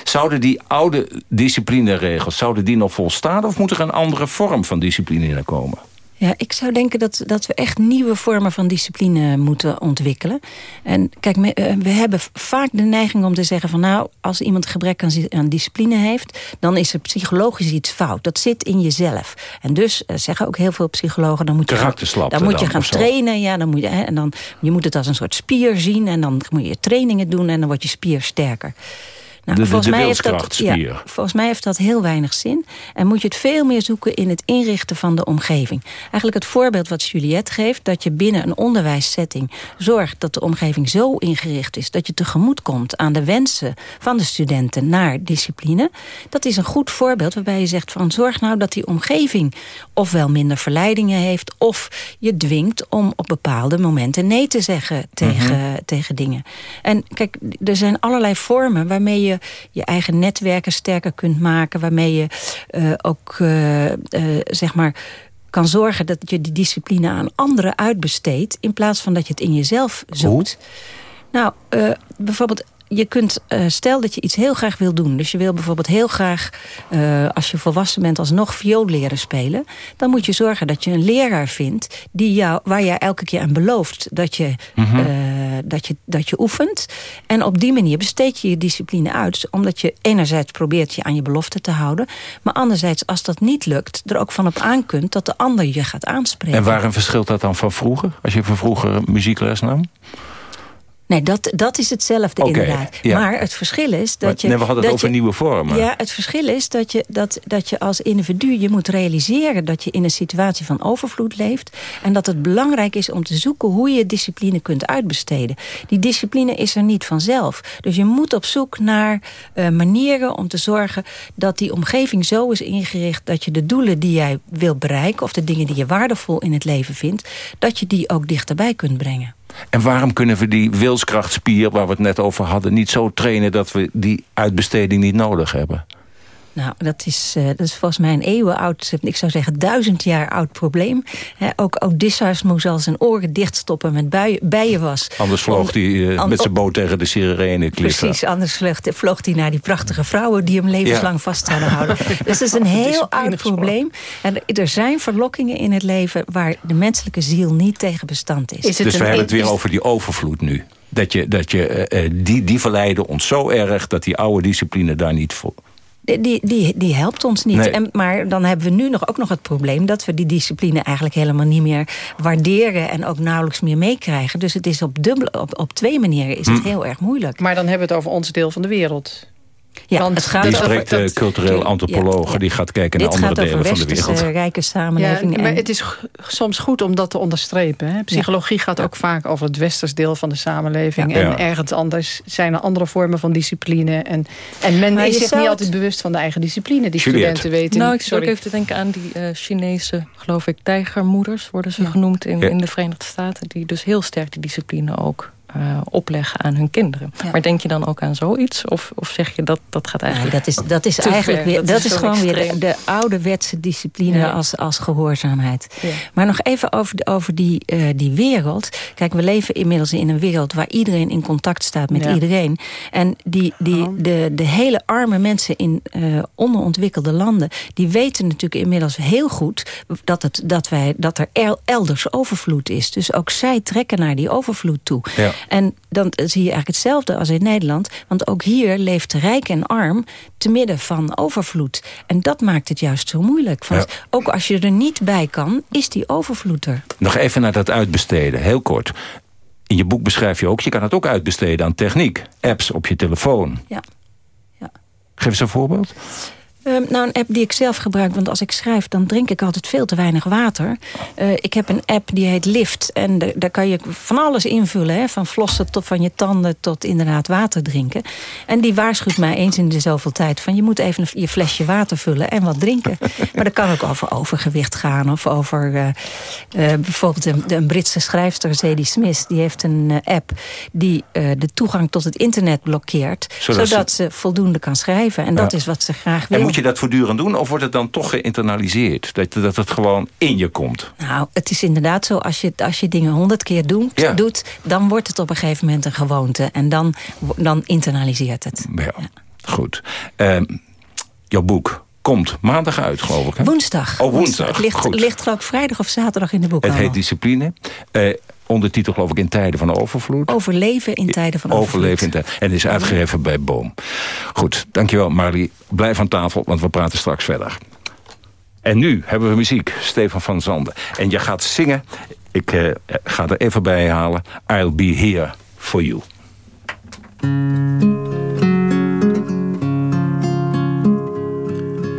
Zouden die oude disciplineregels, zouden die nog volstaan... of moet er een andere vorm van discipline komen? Ja, ik zou denken dat, dat we echt nieuwe vormen van discipline moeten ontwikkelen. En kijk, eh, we hebben vaak de neiging om te zeggen van... nou, als iemand gebrek aan, aan discipline heeft... dan is er psychologisch iets fout. Dat zit in jezelf. En dus uh, zeggen ook heel veel psychologen... dan moet je, gaan, dan moet je gaan trainen. Ja, dan moet je, hè, en dan, je moet het als een soort spier zien... en dan moet je trainingen doen en dan wordt je spier sterker. De, de, volgens, mij heeft dat, wilskrachtspier. ja, volgens mij heeft dat heel weinig zin. En moet je het veel meer zoeken in het inrichten van de omgeving. Eigenlijk het voorbeeld wat Juliette geeft... dat je binnen een onderwijssetting zorgt dat de omgeving zo ingericht is... dat je tegemoet komt aan de wensen van de studenten naar discipline. Dat is een goed voorbeeld waarbij je zegt van... zorg nou dat die omgeving ofwel minder verleidingen heeft... of je dwingt om op bepaalde momenten nee te zeggen tegen, Mhm. tegen dingen. En kijk, er zijn allerlei vormen waarmee je je eigen netwerken sterker kunt maken. Waarmee je eh, ook, eh, eh, zeg maar, kan zorgen dat je die discipline aan anderen uitbesteedt. In plaats van dat je het in jezelf zoekt. Nou, eh, bijvoorbeeld je kunt, eh, stel dat je iets heel graag wil doen. Dus je wil bijvoorbeeld heel graag, eh, als je volwassen bent, alsnog viool leren spelen. Dan moet je zorgen dat je een leraar vindt die jou, waar jij elke keer aan belooft dat je, Mhm. eh, dat, je, dat je oefent. En op die manier besteed je je discipline uit. Omdat je enerzijds probeert je aan je belofte te houden. Maar anderzijds, als dat niet lukt, er ook van op aan kunt dat de ander je gaat aanspreken. En waarin verschilt dat dan van vroeger? Als je van vroeger muziekles nam? Nee, dat, dat is hetzelfde inderdaad. ja. Maar het verschil is dat Maar- je... nee, we hadden het over je- nieuwe vormen. Ja, het verschil is dat je, dat, dat je als individu... je moet realiseren dat je in een situatie van overvloed leeft... en dat het belangrijk is om te zoeken hoe je discipline kunt uitbesteden. Die discipline is er niet vanzelf. Dus je moet op zoek naar eh, manieren om te zorgen... dat die omgeving zo is ingericht dat je de doelen die jij wilt bereiken... of de dingen die je waardevol in het leven vindt... dat je die ook dichterbij kunt brengen. En waarom kunnen we die wilskrachtspier, waar we het net over hadden... niet zo trainen dat we die uitbesteding niet nodig hebben? Nou, dat is, eh, dat is volgens mij een eeuwenoud, ik zou zeggen duizend jaar oud probleem. Hè, ook Odysseus moest al zijn oren dichtstoppen met buien, bijenwas. Anders vloog hij eh, met zijn boot tegen de sirene. Precies, anders vloog, vloog hij naar die prachtige vrouwen... die hem levenslang Ja. vast zouden houden. Dus het is een heel oud probleem. En er- zijn verlokkingen in het leven... waar de menselijke ziel niet tegen bestand is. dus we hebben het weer over die overvloed nu. Dat je, dat je, eh, die, die verleiden ons zo erg dat die oude discipline daar niet voor... Die, die, die helpt ons niet. Nee. En, maar dan hebben we nu nog ook nog het probleem... dat we die discipline eigenlijk helemaal niet meer waarderen... en ook nauwelijks meer meekrijgen. Dus het is op, dubbele, op, op twee manieren is het Hm. heel erg moeilijk. Maar dan hebben we het over ons deel van de wereld. Ja, Want het gaat Die spreekt de dat- cultureel antropoloog, ja. die gaat kijken naar Dit andere delen van de westerse wereld. rijke samenleving. Ja, maar en- het is soms goed om dat te onderstrepen. Hè? Psychologie gaat ook vaak over het westers deel van de samenleving. Ja. En Ja. ergens anders zijn er andere vormen van discipline. En, en men Maar is zich zou niet het- altijd bewust van de eigen discipline die Juliette. studenten weten. Nou, niet. ik zit ook even te denken aan die eh, Chinese, geloof ik, tijgermoeders worden ze Ja. genoemd in, Ja. in de Verenigde Staten. Die dus heel sterk die discipline ook eh, opleggen aan hun kinderen. Maar denk je dan ook aan zoiets? Of, of zeg je dat dat gaat Nee, eigenlijk dat is, dat is te eigenlijk ver? weer, dat, is gewoon weer de, de ouderwetse discipline Ja. als, als gehoorzaamheid. Ja. Maar nog even over, de, over die, eh, die wereld. Kijk, we leven inmiddels in een wereld waar iedereen in contact staat met Ja. iedereen. En die, die, de, de hele arme mensen in eh, onderontwikkelde landen, die weten natuurlijk inmiddels heel goed dat, het, dat, wij, dat er el- elders overvloed is. Dus ook zij trekken naar die overvloed toe. Ja. En dan zie je eigenlijk hetzelfde als in Nederland. Want ook hier leeft rijk en arm te midden van overvloed. En dat maakt het juist zo moeilijk. Want Ja. ook als je er niet bij kan, is die overvloed er. Nog even naar dat uitbesteden, heel kort. In je boek beschrijf je ook, je kan het ook uitbesteden aan techniek. Apps op je telefoon. Ja. Geef eens een voorbeeld. Ehm, nou, een app die ik zelf gebruik, want als ik schrijf... dan drink ik altijd veel te weinig water. Eh, ik heb een app die heet Lift. En de- daar kan je van alles invullen. Hè, van flossen tot van je tanden tot inderdaad water drinken. En die waarschuwt mij eens in de zoveel tijd... van je moet even je flesje water vullen en wat drinken. maar dat kan ook over overgewicht gaan. Of over eh, eh, bijvoorbeeld een, een Britse schrijfster, Zadie Smith... die heeft een app die de toegang tot het internet blokkeert... Zodat zodat, ze- ze... voldoende kan schrijven. En dat is wat ze graag wil. Je dat voortdurend doen of wordt het dan toch geïnternaliseerd? Dat, dat het gewoon in je komt? Nou, het is inderdaad zo, als je, als je dingen honderd keer doen, Ja. doet... dan wordt het op een gegeven moment een gewoonte. En dan, dan internaliseert het. Ja, goed. Ehm, jouw boek komt maandag uit, geloof ik. Hè? Woensdag. Oh, woensdag. Het ligt, ligt geloof ik vrijdag of zaterdag in de Het boekhandel. heet Discipline. Eh, ondertitel geloof ik in tijden van overvloed. Overleven in tijden van overvloed. En is uitgegeven bij Boom. Goed, dankjewel Marie. Blijf aan tafel, want we praten straks verder. En nu hebben we muziek, Stefan van Zanden. En je gaat zingen, ik eh, ga er even bij halen... I'll be here for you.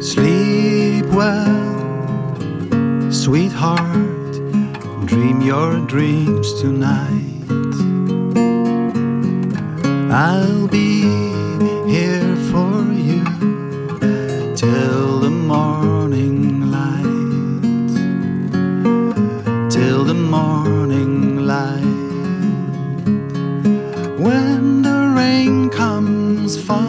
Sleep well, sweetheart dream your dreams tonight. I'll be here for you till the morning light, till the morning light. When the rain comes falling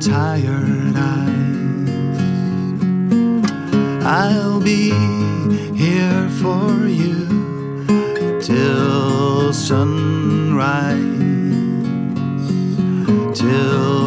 tired eyes. I'll be here for you till sunrise, till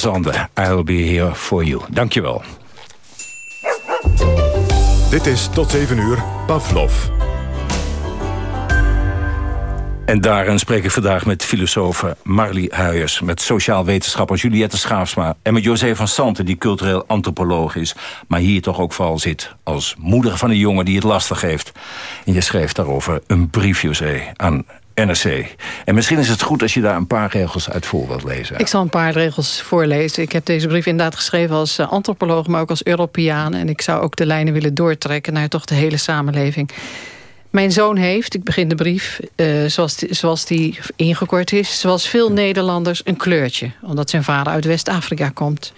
Stefan van der Zanden, I'll be here for you. Dankjewel. Dit is tot 7 uur Pavlov. En daarin spreek ik vandaag met filosofe Marlie Huyers... met sociaal wetenschapper Juliette Schaafsma... en met José van Santen, die cultureel antropoloog is... maar hier toch ook vooral zit als moeder van een jongen die het lastig heeft. En je schreef daarover een brief, José, aan NRC. En misschien is het goed als je daar een paar regels uit voor wilt lezen. Ik zal een paar regels voorlezen. Ik heb deze brief inderdaad geschreven als eh, antropoloog... maar ook als Europeaan. En ik zou ook de lijnen willen doortrekken... naar toch de hele samenleving. Mijn zoon heeft, ik begin de brief, eh, zoals, die, zoals die ingekort is... zoals veel Nederlanders een kleurtje. Omdat zijn vader uit West-Afrika komt.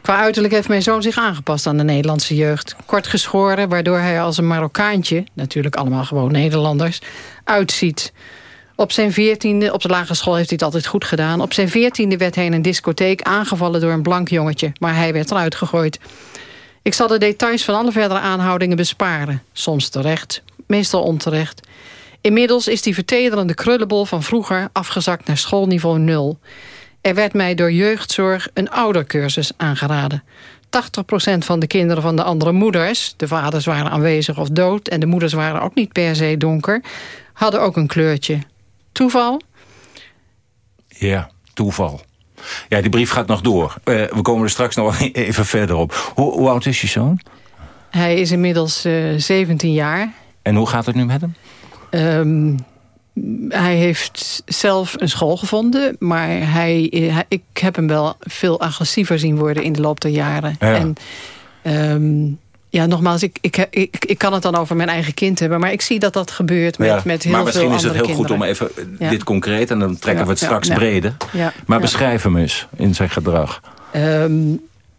Qua uiterlijk heeft mijn zoon zich aangepast aan de Nederlandse jeugd. Kort geschoren, waardoor hij als een Marokkaantje... natuurlijk allemaal gewoon Nederlanders, uitziet... Op zijn veertiende, op de lagere school heeft hij het altijd goed gedaan. Op zijn veertiende werd hij in een discotheek aangevallen door een blank jongetje. Maar hij werd eruit gegooid. Ik zal de details van alle verdere aanhoudingen besparen. Soms terecht, meestal onterecht. Inmiddels is die vertederende krullenbol van vroeger afgezakt naar schoolniveau nul. Er werd mij door jeugdzorg een oudercursus aangeraden. 80% van de kinderen van de andere moeders... de vaders waren aanwezig of dood... en de moeders waren ook niet per se donker... hadden ook een kleurtje. Toeval? Ja, toeval. Ja, die brief gaat nog door. Uh, we komen er straks nog even verder op. Hoe, hoe oud is je zoon? Hij is inmiddels uh, 17 jaar. En hoe gaat het nu met hem? Um, hij heeft zelf een school gevonden, maar hij, hij, ik heb hem wel veel agressiever zien worden in de loop der jaren. Ja. En ehm, ja, nogmaals, ik, ik, ik, ik kan het dan over mijn eigen kind hebben, maar ik zie dat dat gebeurt met, Ja, met heel maar misschien veel is het heel andere goed om kinderen. even Ja. dit concreet... en dan trekken we het straks breder. Ja, Maar beschrijf hem eens in zijn gedrag. Ehm,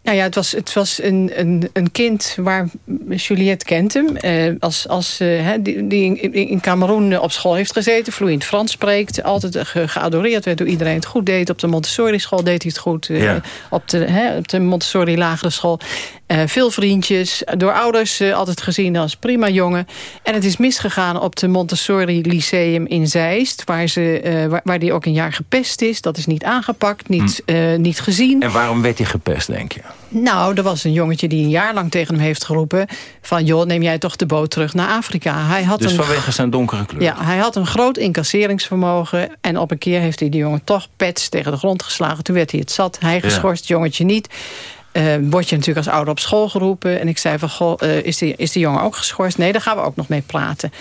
nou ja, het was, het was een, een, een kind waar Juliette kent hem. eh, als, als, eh, die, die in, in Cameroen op school heeft gezeten. Vloeiend Frans spreekt. Altijd ge- geadoreerd werd door iedereen het goed deed. Op de Montessori school deed hij het goed. eh, op, de, hè, op de Montessori lagere school. Eh, veel vriendjes. Door ouders eh, altijd gezien als prima jongen. En het is misgegaan op de Montessori Lyceum in Zeist. Waar, ze, eh, waar, waar die ook een jaar gepest is. Dat is niet aangepakt. Niet, eh, niet gezien. En waarom werd hij gepest, denk je? Nou, er was een jongetje die een jaar lang tegen hem heeft geroepen... van joh, neem jij toch de boot terug naar Afrika. Hij had Dus een, vanwege zijn donkere kleur. ja, hij had een groot incasseringsvermogen... en op een keer heeft hij die jongen toch pets tegen de grond geslagen. Toen werd hij het zat, hij geschorst, jongetje niet... Eh, word je natuurlijk als ouder op school geroepen. En ik zei van, goh, eh, is, die, is die jongen ook geschorst? Nee, daar gaan we ook nog mee praten.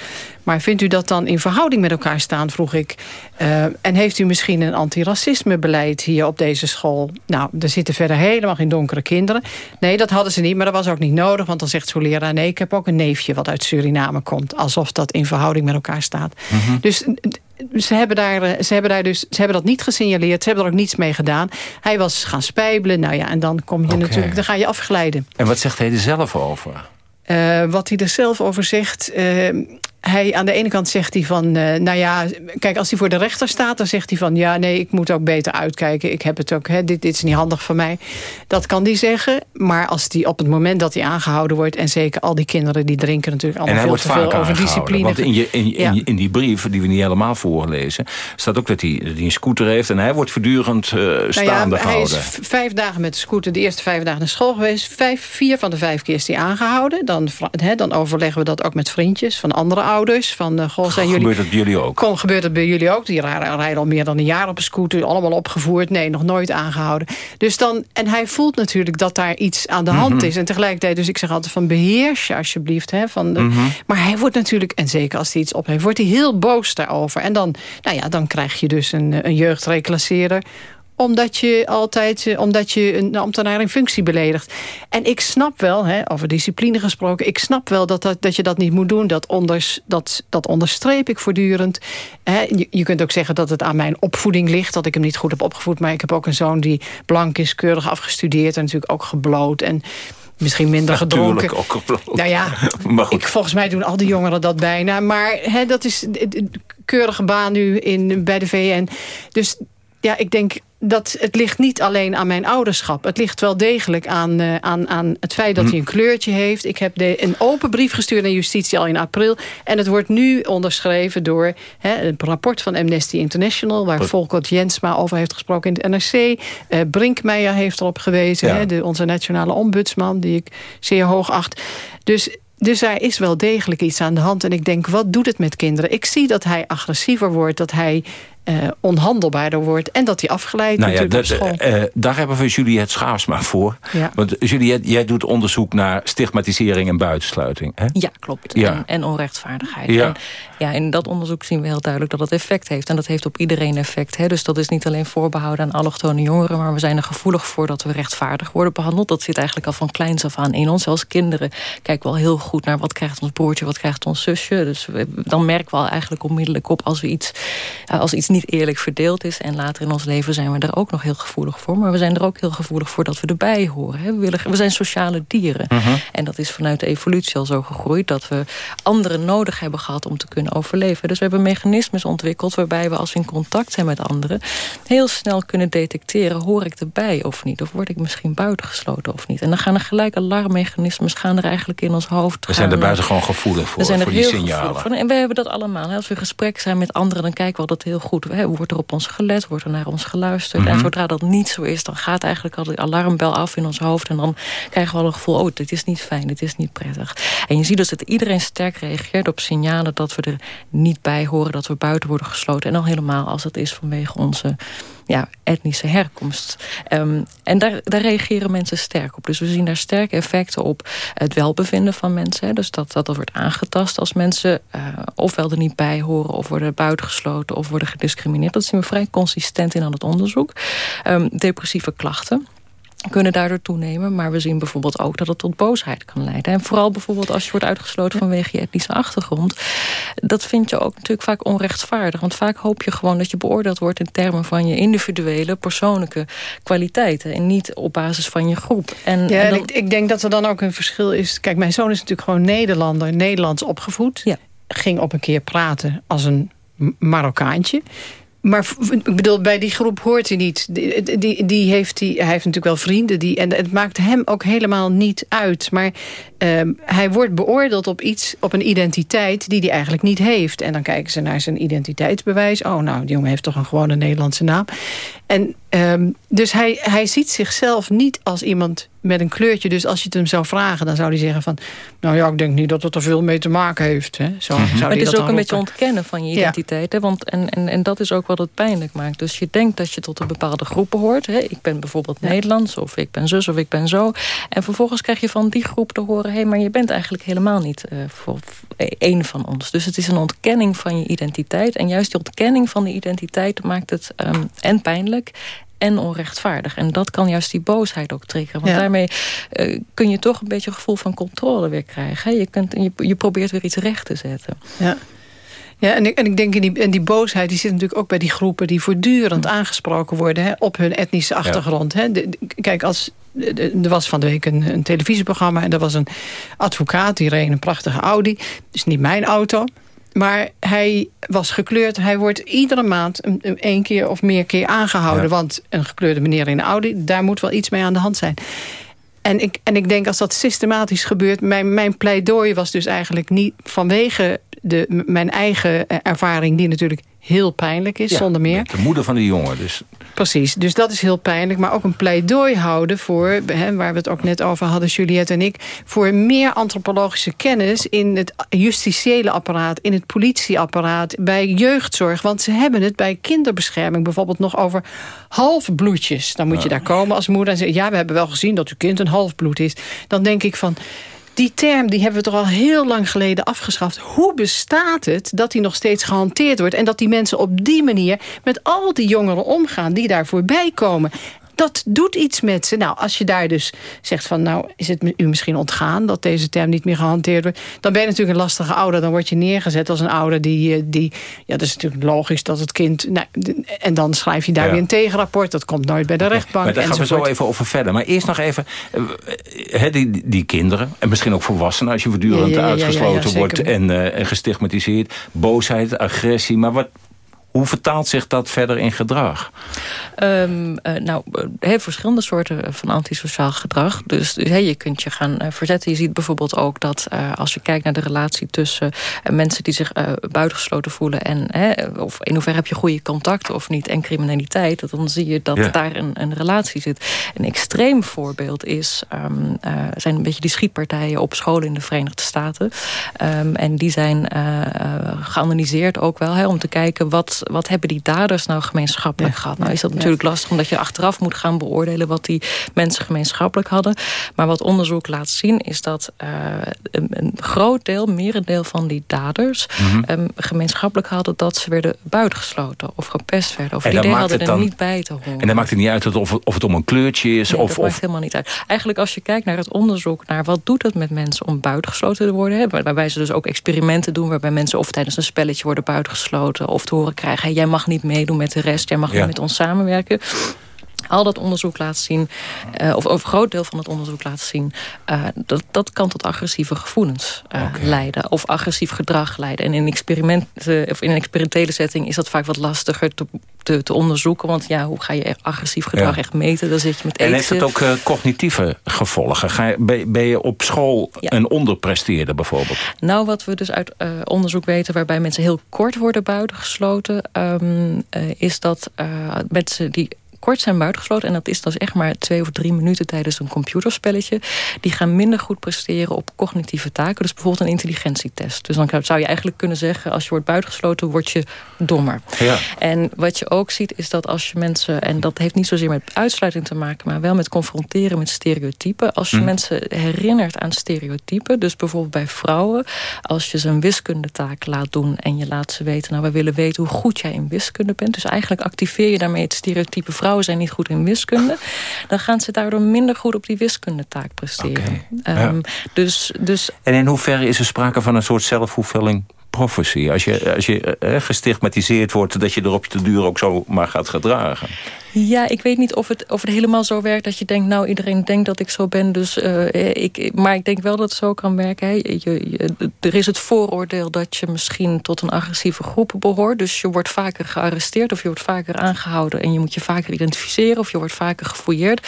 Maar vindt u dat dan in verhouding met elkaar staan, vroeg ik. Eh, en heeft u misschien een antiracismebeleid hier op deze school? Nou, er zitten verder helemaal geen donkere kinderen. Nee, dat hadden ze niet, maar dat was ook niet nodig. Want dan zegt zo'n leraar, nee, ik heb ook een neefje wat uit Suriname komt. Alsof dat in verhouding met elkaar staat. Dus ze hebben, daar, eh, ze, hebben daar dus, ze hebben dat niet gesignaleerd. Ze hebben er ook niets mee gedaan. Hij was gaan spijbelen. Nou ja, en dan kom je natuurlijk, dan ga je afglijden. En wat zegt hij er zelf over? Eh, wat hij er zelf over zegt... eh, hij, aan de ene kant zegt hij van... eh, nou ja, kijk, als hij voor de rechter staat... dan zegt hij van, ja, nee, ik moet ook beter uitkijken. Ik heb het ook, hè, dit, dit is niet handig voor mij. Dat kan hij zeggen. Maar als die op het moment dat hij aangehouden wordt... en zeker al die kinderen, die drinken natuurlijk En allemaal hij veel wordt te veel over discipline. Want in, je, in, in, Ja. in die brief, die we niet helemaal voorlezen... staat ook dat hij, dat hij een scooter heeft... en hij wordt voortdurend eh, staande nou ja, hij is gehouden. vijf dagen met de scooter, de eerste vijf dagen naar school geweest. Vijf, vier van de vijf keer is hij aangehouden. Dan, hè, dan overleggen we dat ook met vriendjes van andere ouders. Van, eh, goh, zijn jullie, Gebeurt dat jullie ook? Kom, gebeurt dat bij jullie ook? Die rijden al meer dan een jaar op een scooter. Allemaal opgevoerd. Nee, nog nooit aangehouden. Dus dan, en hij voelt natuurlijk dat daar iets aan de hand Mhm. is. En tegelijkertijd, dus ik zeg altijd van beheers je alsjeblieft. Hè, van de, Mhm. Maar hij wordt natuurlijk, en zeker als hij iets op heeft... wordt hij heel boos daarover. En dan, nou ja, dan krijg je dus een, een jeugdreclasseerder omdat je altijd eh, omdat je een ambtenaar in functie beledigt. En ik snap wel, hè, over discipline gesproken... ik snap wel dat, dat, dat je dat niet moet doen. Dat, onders, dat, dat onderstreep ik voortdurend. Hè, je, je kunt ook zeggen dat het aan mijn opvoeding ligt... dat ik hem niet goed heb opgevoed. Maar ik heb ook een zoon die blank is, keurig afgestudeerd... en natuurlijk ook gebloot en misschien minder gedronken. Natuurlijk ook gebloot. Nou ja, Maar goed. ik, volgens mij doen al die jongeren dat bijna. Maar hè, dat is keurige baan nu in, bij de VN. Dus ja, ik denk dat het ligt niet alleen aan mijn ouderschap. Het ligt wel degelijk aan, eh, aan, aan het feit dat Hm. hij een kleurtje heeft. Ik heb de, een open brief gestuurd naar justitie al in april. En het wordt nu onderschreven door hè, een rapport van Amnesty International... waar Wat- Volker Jensma over heeft gesproken in het NRC. Eh Brinkmeijer heeft erop gewezen. Ja. Hè, de, onze nationale ombudsman, die ik zeer hoog acht. Dus... Dus er is wel degelijk iets aan de hand. En ik denk, wat doet het met kinderen? Ik zie dat hij agressiever wordt, dat hij eh, onhandelbaarder wordt... en dat hij afgeleid Nou ja, natuurlijk dat, op school. eh, daar hebben we Juliette Schaarsma voor. Ja. Want Juliette, jij doet onderzoek naar stigmatisering en buitensluiting. Hè? Ja, klopt. Ja. En, en onrechtvaardigheid. Ja. En, ja, in dat onderzoek zien we heel duidelijk dat dat effect heeft. En dat heeft op iedereen effect. Hè. Dus dat is niet alleen voorbehouden aan allochtone jongeren... maar we zijn er gevoelig voor dat we rechtvaardig worden behandeld. Dat zit eigenlijk al van kleins af aan in ons. Als kinderen kijken we al heel goed naar wat krijgt ons broertje... wat krijgt ons zusje. Dus we- dan merken we al eigenlijk onmiddellijk op... als, we iets, als iets niet eerlijk verdeeld is. En later in ons leven zijn we er ook nog heel gevoelig voor. Maar we zijn er ook heel gevoelig voor dat we erbij horen. Hè. We, willen, we zijn sociale dieren. En dat is vanuit de evolutie al zo gegroeid... dat we anderen nodig hebben gehad om te kunnen overleven. Dus we hebben mechanismes ontwikkeld... waarbij we als we in contact zijn met anderen... heel snel kunnen detecteren... hoor ik erbij of niet? Of word ik misschien buitengesloten of niet? En dan gaan er gelijk alarmmechanismes gaan er eigenlijk in ons hoofd. We zijn er buiten gewoon gevoelig voor, we zijn er voor die heel signalen. voor. En we hebben dat allemaal. Als we in gesprek zijn met anderen, dan kijken we altijd heel goed. Hè, wordt er op ons gelet? Wordt er naar ons geluisterd? En Mhm. zodra dat niet zo is, dan gaat eigenlijk al die alarmbel af in ons hoofd. En dan krijgen we al een gevoel, oh, dit is niet fijn, dit is niet prettig. En je ziet dus dat iedereen sterk reageert op signalen dat we er niet bij horen. Dat we buiten worden gesloten. En dan helemaal als het is vanwege onze ja, etnische herkomst. Ehm, en daar, daar reageren mensen sterk op. Dus we zien daar sterke effecten op het welbevinden van mensen. Dus dat, dat wordt aangetast als mensen uh, ofwel er niet bij horen... of worden buitengesloten of worden gediscrimineerd. Dat zien we vrij consistent in aan het onderzoek. Um, depressieve klachten kunnen daardoor toenemen. Maar we zien bijvoorbeeld ook dat het tot boosheid kan leiden. En vooral bijvoorbeeld als je wordt uitgesloten vanwege je etnische achtergrond. Dat vind je ook natuurlijk vaak onrechtvaardig. Want vaak hoop je gewoon dat je beoordeeld wordt... in termen van je individuele, persoonlijke kwaliteiten. En niet op basis van je groep. En, ja, en ik, ik, denk dat er dan ook een verschil is. Kijk, mijn zoon is natuurlijk gewoon Nederlander. Nederlands opgevoed. Ja. Ging op een keer praten als een Marokkaantje. Maar ik bedoel, bij die groep hoort hij niet. Die, die, heeft hij, heeft natuurlijk wel vrienden. Die, en het maakt hem ook helemaal niet uit. Maar uh, hij wordt beoordeeld op iets, op een identiteit die hij eigenlijk niet heeft. En dan kijken ze naar zijn identiteitsbewijs. Oh, nou, die jongen heeft toch een gewone Nederlandse naam. En um, dus hij, hij ziet zichzelf niet als iemand met een kleurtje. Dus als je het hem zou vragen, dan zou hij zeggen van... nou ja, ik denk niet dat het er veel mee te maken heeft. Hè. Zo, mm -hmm. zou het is ook een beetje ontkennen van je identiteit. Ja. Hè? Want, en, en, en dat is ook wat het pijnlijk maakt. Dus je denkt dat je tot een bepaalde groep behoort. Hè? Ik ben bijvoorbeeld ja. Nederlands, of ik ben zus, of ik ben zo. En vervolgens krijg je van die groep te horen... hé, hey, maar je bent eigenlijk helemaal niet uh, voor één van ons. Dus het is een ontkenning van je identiteit. En juist die ontkenning van de identiteit maakt het um, en pijnlijk en onrechtvaardig. En dat kan juist die boosheid ook triggeren. Want ja. daarmee uh, kun je toch een beetje een gevoel van controle weer krijgen. Hè? Je, kunt, je, je probeert weer iets recht te zetten. Ja. Ja, en ik, en ik denk, in die, en die boosheid die zit natuurlijk ook bij die groepen... die voortdurend aangesproken worden hè, op hun etnische achtergrond. Ja. Hè. De, de, kijk, als, er was van de week een, een televisieprogramma... en er was een advocaat, die reed een prachtige Audi. Dus niet mijn auto. Maar hij was gekleurd. Hij wordt iedere maand een keer of meer keer aangehouden. Ja. Want een gekleurde meneer in de Audi, daar moet wel iets mee aan de hand zijn. En ik, en ik denk als dat systematisch gebeurt... Mijn, mijn pleidooi was dus eigenlijk niet vanwege de, mijn eigen ervaring... die natuurlijk heel pijnlijk is, ja, zonder meer. De moeder van die jongen. Dus. Precies, dus dat is heel pijnlijk. Maar ook een pleidooi houden voor, hè, waar we het ook net over hadden, Juliette en ik... voor meer antropologische kennis in het justitiële apparaat... in het politieapparaat, bij jeugdzorg. Want ze hebben het bij kinderbescherming bijvoorbeeld nog over halfbloedjes. Dan moet je daar komen als moeder en zeggen... ja, we hebben wel gezien dat uw kind een halfbloed is. Dan denk ik van die term die hebben we toch al heel lang geleden afgeschaft. Hoe bestaat het dat die nog steeds gehanteerd wordt... en dat die mensen op die manier met al die jongeren omgaan... die daar voorbij komen? Dat doet iets met ze. Nou, als je daar dus zegt van... nou, is het u misschien ontgaan dat deze term niet meer gehanteerd wordt... dan ben je natuurlijk een lastige ouder. Dan word je neergezet als een ouder die... die ja, dat is natuurlijk logisch dat het kind... Nou, en dan schrijf je daar ja. weer een tegenrapport. Dat komt nooit bij de rechtbank. Maar daar gaan we zo even over verder. Maar eerst nog even... He, die, die kinderen, en misschien ook volwassenen... als je voortdurend ja, ja, uitgesloten wordt en, uh, en gestigmatiseerd. Boosheid, agressie. Maar wat, hoe vertaalt zich dat verder in gedrag? Um, uh, nou, heel verschillende soorten van antisociaal gedrag. Dus, dus hey, je kunt je gaan uh, verzetten. Je ziet bijvoorbeeld ook dat uh, als je kijkt naar de relatie tussen mensen die zich buitengesloten voelen en of in hoeverre heb je goede contacten of niet en criminaliteit, dan zie je dat ja. daar een, een, relatie zit. Een extreem voorbeeld is, um, zijn een beetje die schietpartijen op scholen in de Verenigde Staten. Um, en die zijn geanalyseerd ook wel om te kijken wat wat hebben die daders nou gemeenschappelijk ja. gehad? Nou is dat natuurlijk ja. lastig omdat je achteraf moet gaan beoordelen wat die mensen gemeenschappelijk hadden. Maar wat onderzoek laat zien is dat uh, een, een, groot deel, merendeel van die daders mm -hmm. um, gemeenschappelijk hadden dat ze werden buitengesloten of gepest werden. Of die idee hadden er dan, niet bij te horen. En dan maakt het niet uit of, of het om een kleurtje is? Nee, of, dat of... maakt helemaal niet uit. Eigenlijk als je kijkt naar het onderzoek naar wat doet het met mensen om buitengesloten te worden. Hè, waarbij ze dus ook experimenten doen waarbij mensen of tijdens een spelletje worden buitengesloten of te horen krijgen krijgen. Jij mag niet meedoen met de rest, jij mag ja. niet met ons samenwerken. Al dat onderzoek laat zien, uh, of, of een groot deel van het onderzoek laat zien... Uh, dat, dat kan tot agressieve gevoelens uh, okay. leiden. Of agressief gedrag leiden. En in, experimenten, of in een experimentele setting is dat vaak wat lastiger te, te, te onderzoeken. Want ja, hoe ga je agressief gedrag ja. echt meten? Dan zit je met eten. En heeft het ook cognitieve gevolgen? Ga je, ben, ben, je op school ja. een onderpresteerder bijvoorbeeld? Nou, wat we dus uit onderzoek weten... waarbij mensen heel kort worden buitengesloten... Um, is dat mensen die kort zijn buitengesloten... en dat is dus echt maar twee of drie minuten tijdens een computerspelletje... die gaan minder goed presteren op cognitieve taken. Dus bijvoorbeeld een intelligentietest. Dus dan zou je eigenlijk kunnen zeggen... als je wordt buitengesloten, word je dommer. Ja. En wat je ook ziet is dat als je mensen... en dat heeft niet zozeer met uitsluiting te maken... maar wel met confronteren met stereotypen. Als je Mhm. mensen herinnert aan stereotypen... dus bijvoorbeeld bij vrouwen... als je ze een wiskundetaak laat doen... en je laat ze weten, nou, we willen weten hoe goed jij in wiskunde bent. Dus eigenlijk activeer je daarmee het stereotype... vrouwen zijn niet goed in wiskunde. Dan gaan ze daardoor minder goed op die wiskundetaak presteren. Ehm, dus, dus En in hoeverre is er sprake van een soort zelfvervulling prophecy? Als je, als je eh, gestigmatiseerd wordt, dat je er op de duur ook zo maar gaat gedragen. Ja, ik weet niet of het, of het helemaal zo werkt dat je denkt... nou, iedereen denkt dat ik zo ben, dus eh, ik, maar ik denk wel dat het zo kan werken. Hè. Je, je- er is het vooroordeel dat je misschien tot een agressieve groep behoort. Dus je wordt vaker gearresteerd of je wordt vaker aangehouden... en je moet je vaker identificeren of je wordt vaker gefouilleerd.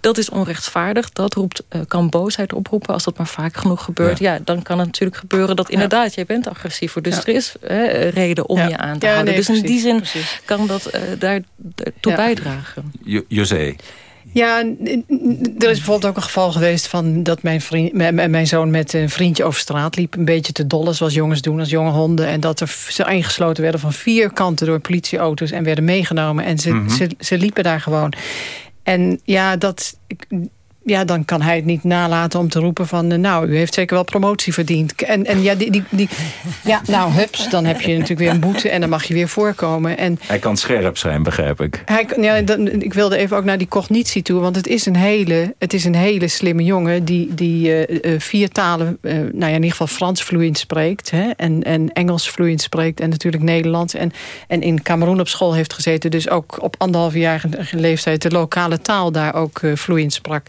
Dat is onrechtvaardig. Dat roept, eh, kan boosheid oproepen als dat maar vaak genoeg gebeurt. Ja. dan kan het natuurlijk gebeuren dat inderdaad, jij bent agressiever. Dus Ja. er is hè, reden om je aan te houden. nee, dus in die precies, zin kan dat eh, daar toe Jo- José. Ja, er is bijvoorbeeld ook een geval geweest van dat mijn, vriend, mijn, mijn- zoon met een vriendje over straat liep. Een beetje te dollen, zoals jongens doen, als jonge honden. En dat er ze ingesloten werden van vier kanten door politieauto's en werden meegenomen. En ze, Mhm. ze, ze liepen daar gewoon. En ja, dat, ik- ja, dan kan hij het niet nalaten om te roepen van... eh, nou, u heeft zeker wel promotie verdiend. En, en ja, die, die, die, ja, nou, hups, dan heb je natuurlijk weer een boete... en dan mag je weer voorkomen. En Hij kan scherp zijn, begrijp ik. hij, ja, dan, ik wilde even ook naar die cognitie toe. Want het is een hele, het is een hele slimme jongen... die, die eh, eh, vier talen, nou ja, in ieder geval Frans vloeiend spreekt. Hè, en, en Engels vloeiend spreekt. En natuurlijk Nederlands. En, en in Cameroen op school heeft gezeten. Dus ook op anderhalfjarige leeftijd... de lokale taal daar ook vloeiend sprak.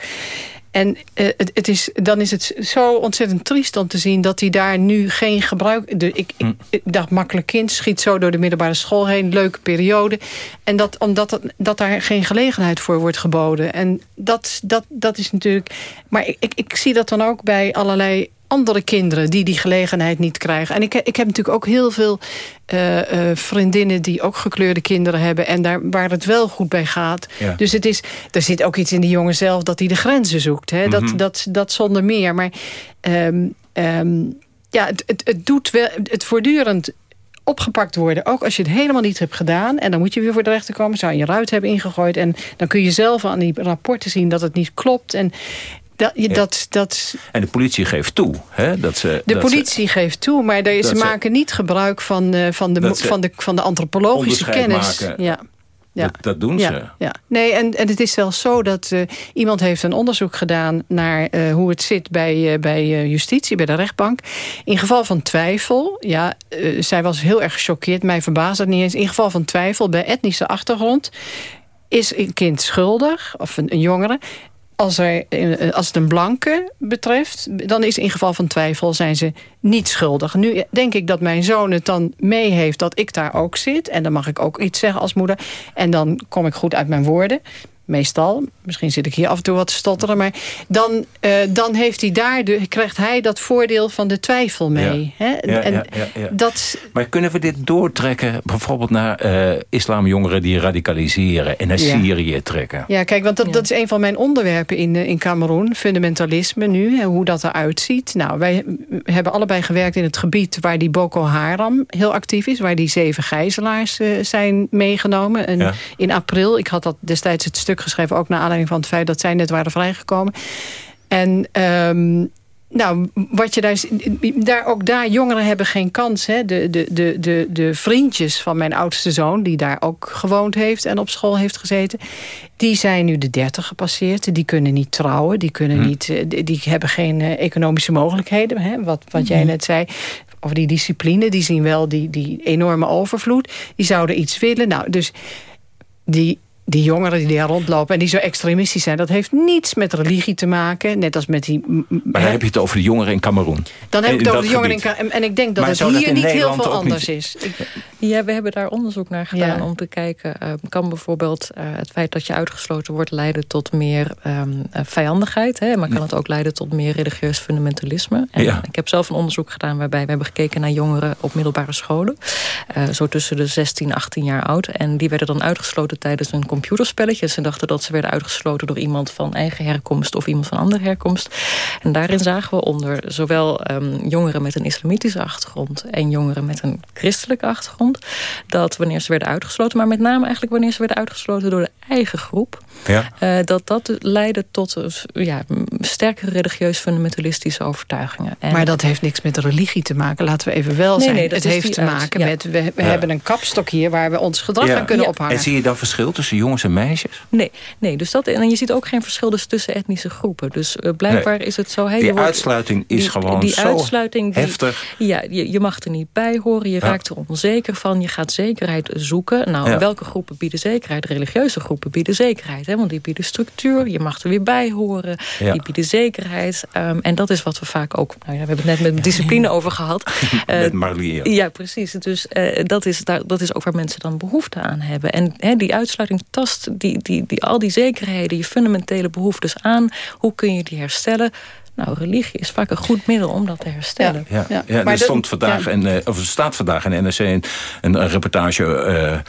En eh, het, het is, dan is het zo ontzettend triest om te zien... dat hij daar nu geen gebruik... De, ik, ik, ik dacht, makkelijk kind, schiet zo door de middelbare school heen. Leuke periode. En dat, omdat het, dat daar geen gelegenheid voor wordt geboden. En dat, dat, dat is natuurlijk... Maar ik, ik, ik zie dat dan ook bij allerlei andere kinderen die die gelegenheid niet krijgen. En ik, ik heb natuurlijk ook heel veel eh, eh, vriendinnen die ook gekleurde kinderen hebben... en daar, waar het wel goed bij gaat. Ja. Dus het is, er zit ook iets in die jongen zelf dat hij de grenzen zoekt. Hè? Mhm. dat, dat, dat zonder meer. Maar ehm, ehm, ja, het, het, het doet wel het voortdurend opgepakt worden. Ook als je het helemaal niet hebt gedaan. En dan moet je weer voor de rechter komen. Zou je je ruit hebben ingegooid. En dan kun je zelf aan die rapporten zien dat het niet klopt. En dat, je, dat, dat, En de politie geeft toe. Hè, dat ze, de dat ze politie geeft toe, maar ze ze- maken niet gebruik van, eh, van, de, van, de, van de antropologische kennis. maken. Ja. Ja. Dat, dat doen ze. Ja. Nee, en, en het is zelfs zo dat eh, iemand heeft een onderzoek gedaan... naar eh, hoe het zit bij, eh, bij eh, justitie, bij de rechtbank. In geval van twijfel, ja, eh, zij was heel erg gechoqueerd. Mij verbaast dat niet eens. In geval van twijfel, bij etnische achtergrond... is een kind schuldig, of een, een jongere... Als, er, eh, als het een blanke betreft, dan is in geval van twijfel zijn ze niet schuldig. Nu denk ik dat mijn zoon het dan mee heeft dat ik daar ook zit. En dan mag ik ook iets zeggen als moeder. En dan kom ik goed uit mijn woorden. Meestal. Misschien zit ik hier af en toe wat te stotteren. Maar dan, eh, dan heeft hij daar de, krijgt hij dat voordeel van de twijfel mee. Hè? Ja, en ja, ja, ja. Dat, Maar kunnen we dit doortrekken bijvoorbeeld naar eh, islamjongeren die radicaliseren en naar Ja. Syrië trekken? Ja, kijk, want dat, dat is een van mijn onderwerpen in, eh, in Cameroen. Fundamentalisme nu, en hoe dat eruit ziet. Nou, wij hebben allebei gewerkt in het gebied waar die Boko Haram heel actief is. Waar die zeven gijzelaars eh, zijn meegenomen. En Ja. in april, ik had dat destijds het stuk geschreven... ook naar aanleiding van het feit dat zij net waren vrijgekomen. En... ehm, nou, wat je daar, daar, ook daar, jongeren hebben geen kans. Hè? De, de, de, de, de vriendjes van mijn oudste zoon, die daar ook gewoond heeft en op school heeft gezeten, die zijn nu de dertig gepasseerd. Die kunnen niet trouwen, die, kunnen Hm. niet, eh, die, hebben geen eh, economische mogelijkheden. Hè? Wat, wat jij Mhm. net zei. Over die discipline, die zien wel die, die enorme overvloed. Die zouden iets willen. Nou, dus die, die jongeren die daar rondlopen en die zo extremistisch zijn... dat heeft niets met religie te maken. Net als met die... Maar dan heb je het over de jongeren in Cameroen. dan heb ik het over de jongeren in gebied. Ka- en, en ik denk dat Maar het dat hier niet heel veel anders niet- is. Ik- Ja, we hebben daar onderzoek naar gedaan om te kijken... Uh, kan bijvoorbeeld uh, het feit dat je uitgesloten wordt... leiden tot meer um, vijandigheid. Hè, maar kan het ook leiden tot meer religieus fundamentalisme. En ja. Ik heb zelf een onderzoek gedaan waarbij we hebben gekeken... naar jongeren op middelbare scholen. Uh, zo tussen de 16 18 jaar oud. En die werden dan uitgesloten tijdens een computerspelletje. Ze dachten dat ze werden uitgesloten door iemand van eigen herkomst... of iemand van andere herkomst. En daarin zagen we onder zowel um, jongeren met een islamitische achtergrond... en jongeren met een christelijke achtergrond... dat wanneer ze werden uitgesloten... maar met name eigenlijk wanneer ze werden uitgesloten door de eigen groep... Ja. Uh, dat dat leidde tot ja, sterke religieus fundamentalistische overtuigingen. En maar dat heeft niks met religie te maken, laten we even wel zijn. Nee, het heeft te maken ja. met, we, we ja. hebben een kapstok hier... waar we ons gedrag aan kunnen ophangen. En zie je dan verschil tussen jongens en meisjes? Nee, nee dus dat, en je ziet ook geen verschil dus tussen etnische groepen. Dus uh, blijkbaar nee. is het zo... Hey, die wordt, uitsluiting is die, gewoon die zo uitsluiting, die, heftig. Ja, je, je mag er niet bij horen, je raakt er onzeker van... je gaat zekerheid zoeken. Nou, welke groepen bieden zekerheid? Religieuze groepen bieden zekerheid, hè, want die bieden structuur. Je mag er weer bij horen. Die bieden zekerheid. Um, en dat is wat we vaak ook... Nou ja, we hebben het net met discipline over gehad. Uh, met Marlie. Ja, precies. Dus uh, dat, is, daar, dat is ook waar mensen dan behoefte aan hebben. En hè, die uitsluiting tast die, die, die, al die zekerheden... je fundamentele behoeftes aan. Hoe kun je die herstellen? Nou, religie is vaak een goed middel om dat te herstellen. Ja, ja. ja. er stond vandaag, ja. en, uh, of er staat vandaag in NRC een, een reportage uh,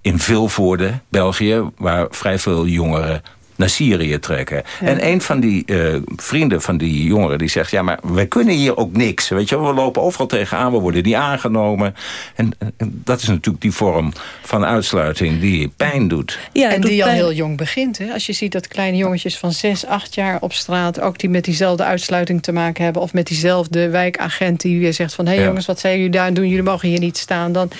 in Vilvoorde, België... waar vrij veel jongeren naar Syrië trekken. Ja. En een van die uh, vrienden van die jongeren die zegt... ja, maar wij kunnen hier ook niks. Weet je, we lopen overal tegenaan, we worden niet aangenomen. En, en dat is natuurlijk die vorm van uitsluiting die pijn doet. Ja, en die al heel jong begint. Hè? Als je ziet dat kleine jongetjes van 6, 8 jaar op straat... ook die met diezelfde uitsluiting te maken hebben... of met diezelfde wijkagent die weer zegt van... hé hey, ja. jongens, wat zijn jullie daar doen? Jullie mogen hier niet staan. Dan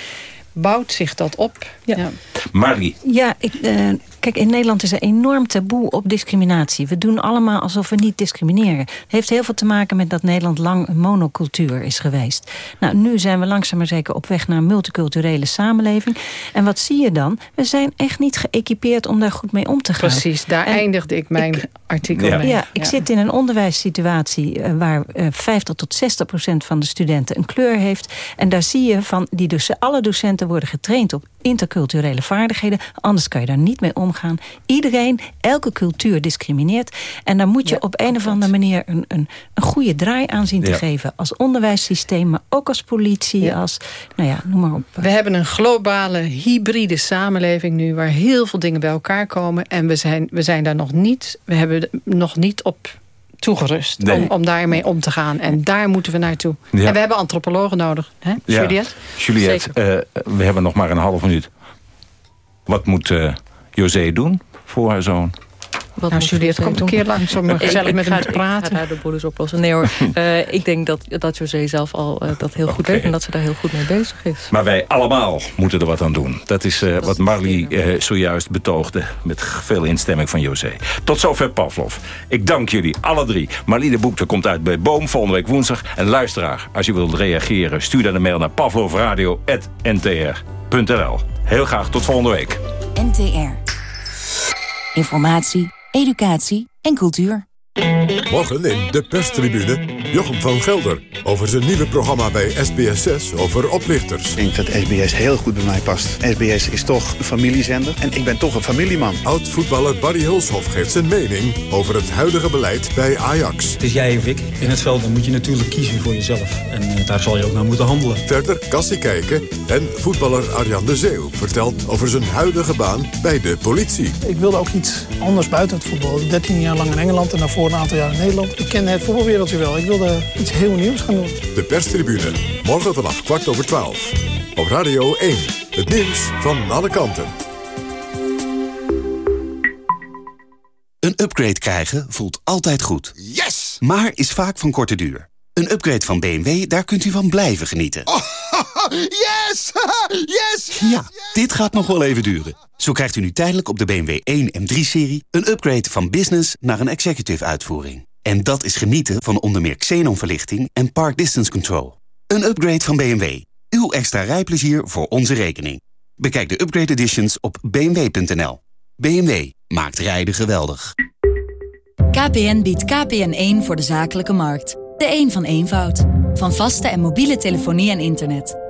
bouwt zich dat op. Ja. ja. Marlie. Ja, ik, uh, kijk, in Nederland is er enorm taboe op discriminatie. We doen allemaal alsof we niet discrimineren. Het heeft heel veel te maken met dat Nederland lang een monocultuur is geweest. Nou, nu zijn we langzaam maar zeker op weg naar een multiculturele samenleving. En wat zie je dan? We zijn echt niet geëquipeerd om daar goed mee om te gaan. Precies, daar en eindigde ik mijn ik, artikel ja. mee. Ja, ik ja. zit in een onderwijssituatie uh, waar uh, 50 tot 60 procent van de studenten een kleur heeft. En daar zie je van, die dus, alle docenten worden getraind op interculturele vaardigheden. Anders kan je daar niet mee omgaan. Iedereen, elke cultuur discrimineert. En daar moet je ja, op een of andere manier een, een, een goede draai aan zien te geven. Als onderwijssysteem, maar ook als politie. Ja. Als, nou ja, noem maar op. We hebben een globale, hybride samenleving nu... waar heel veel dingen bij elkaar komen. En we zijn, we zijn daar nog niet... We hebben nog niet op toegerust nee. om, om daarmee om te gaan. En daar moeten we naartoe. Ja. En we hebben antropologen nodig. Hè? Ja. Juliette? Juliette, uh, we hebben nog maar een half minuut. Wat moet uh, José doen voor haar zoon? Wat nou, Juliette komt een keer langs om gezellig met hem te praten. Ik ga daar de boel eens oplossen. Nee hoor, uh, ik denk dat, dat José zelf al uh, dat heel goed weet... en dat ze daar heel goed mee bezig is. Maar wij allemaal moeten er wat aan doen. Dat is uh, dat wat Marlie uh, zojuist betoogde... met veel instemming van José. Tot zover Pavlov. Ik dank jullie, alle drie. Marlie de Boekte komt uit bij Boom volgende week woensdag. En luisteraar, als je wilt reageren... stuur dan een mail naar pavlovradio.ntr.nl. Heel graag tot volgende week. NTR. Informatie educatie en cultuur. Morgen in de perstribune Jochem van Gelder over zijn nieuwe programma bij SBS6 over oplichters. Ik denk dat SBS heel goed bij mij past. SBS is toch een familiezender en ik ben toch een familieman. Oud-voetballer Barry Hulshoff geeft zijn mening over het huidige beleid bij Ajax. Het is jij of ik. In het veld dan moet je natuurlijk kiezen voor jezelf. En uh, daar zal je ook naar moeten handelen. Verder kassie kijken en voetballer Arjan de Zeeuw vertelt over zijn huidige baan bij de politie. Ik wilde ook iets anders buiten het voetbal. 13 jaar lang in Engeland en daarvoor een aantal jaar in Nederland. Ik ken het voetbalwereldje wel. Ik wilde iets heel nieuws gaan doen. De perstribune. Morgen vanaf kwart over twaalf. Op Radio 1. Het nieuws van alle kanten. Een upgrade krijgen voelt altijd goed. Yes! Maar is vaak van korte duur. Een upgrade van BMW, daar kunt u van blijven genieten. Oh, yes! yes! Ja, dit gaat nog wel even duren. Zo krijgt u nu tijdelijk op de BMW 1 M3-serie... een upgrade van business naar een executive uitvoering. En dat is genieten van onder meer xenonverlichting en park distance control. Een upgrade van BMW. Uw extra rijplezier voor onze rekening. Bekijk de upgrade editions op bmw.nl. BMW maakt rijden geweldig. KPN biedt KPN1 voor de zakelijke markt. De een van eenvoud. Van vaste en mobiele telefonie en internet.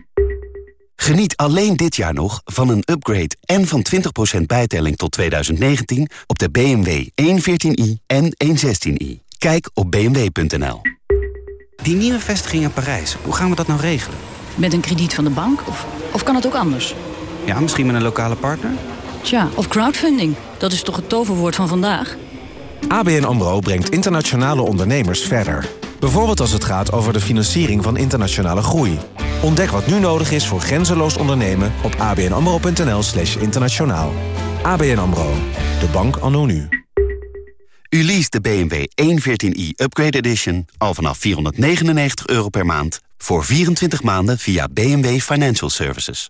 Geniet alleen dit jaar nog van een upgrade en van 20% bijtelling tot 2019 op de BMW 114i en 116i. Kijk op bmw.nl. Die nieuwe vestiging in Parijs, hoe gaan we dat nou regelen? Met een krediet van de bank? Of, of kan het ook anders? Ja, misschien met een lokale partner? Tja, of crowdfunding. Dat is toch het toverwoord van vandaag? ABN AMRO brengt internationale ondernemers verder. Bijvoorbeeld als het gaat over de financiering van internationale groei. Ontdek wat nu nodig is voor grenzeloos ondernemen op abnamro.nl slash internationaal. ABN AMRO, de bank anno nu. U leest de BMW 114i Upgrade Edition al vanaf 499 euro per maand... voor 24 maanden via BMW Financial Services.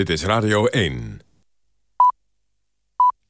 Dit is Radio 1.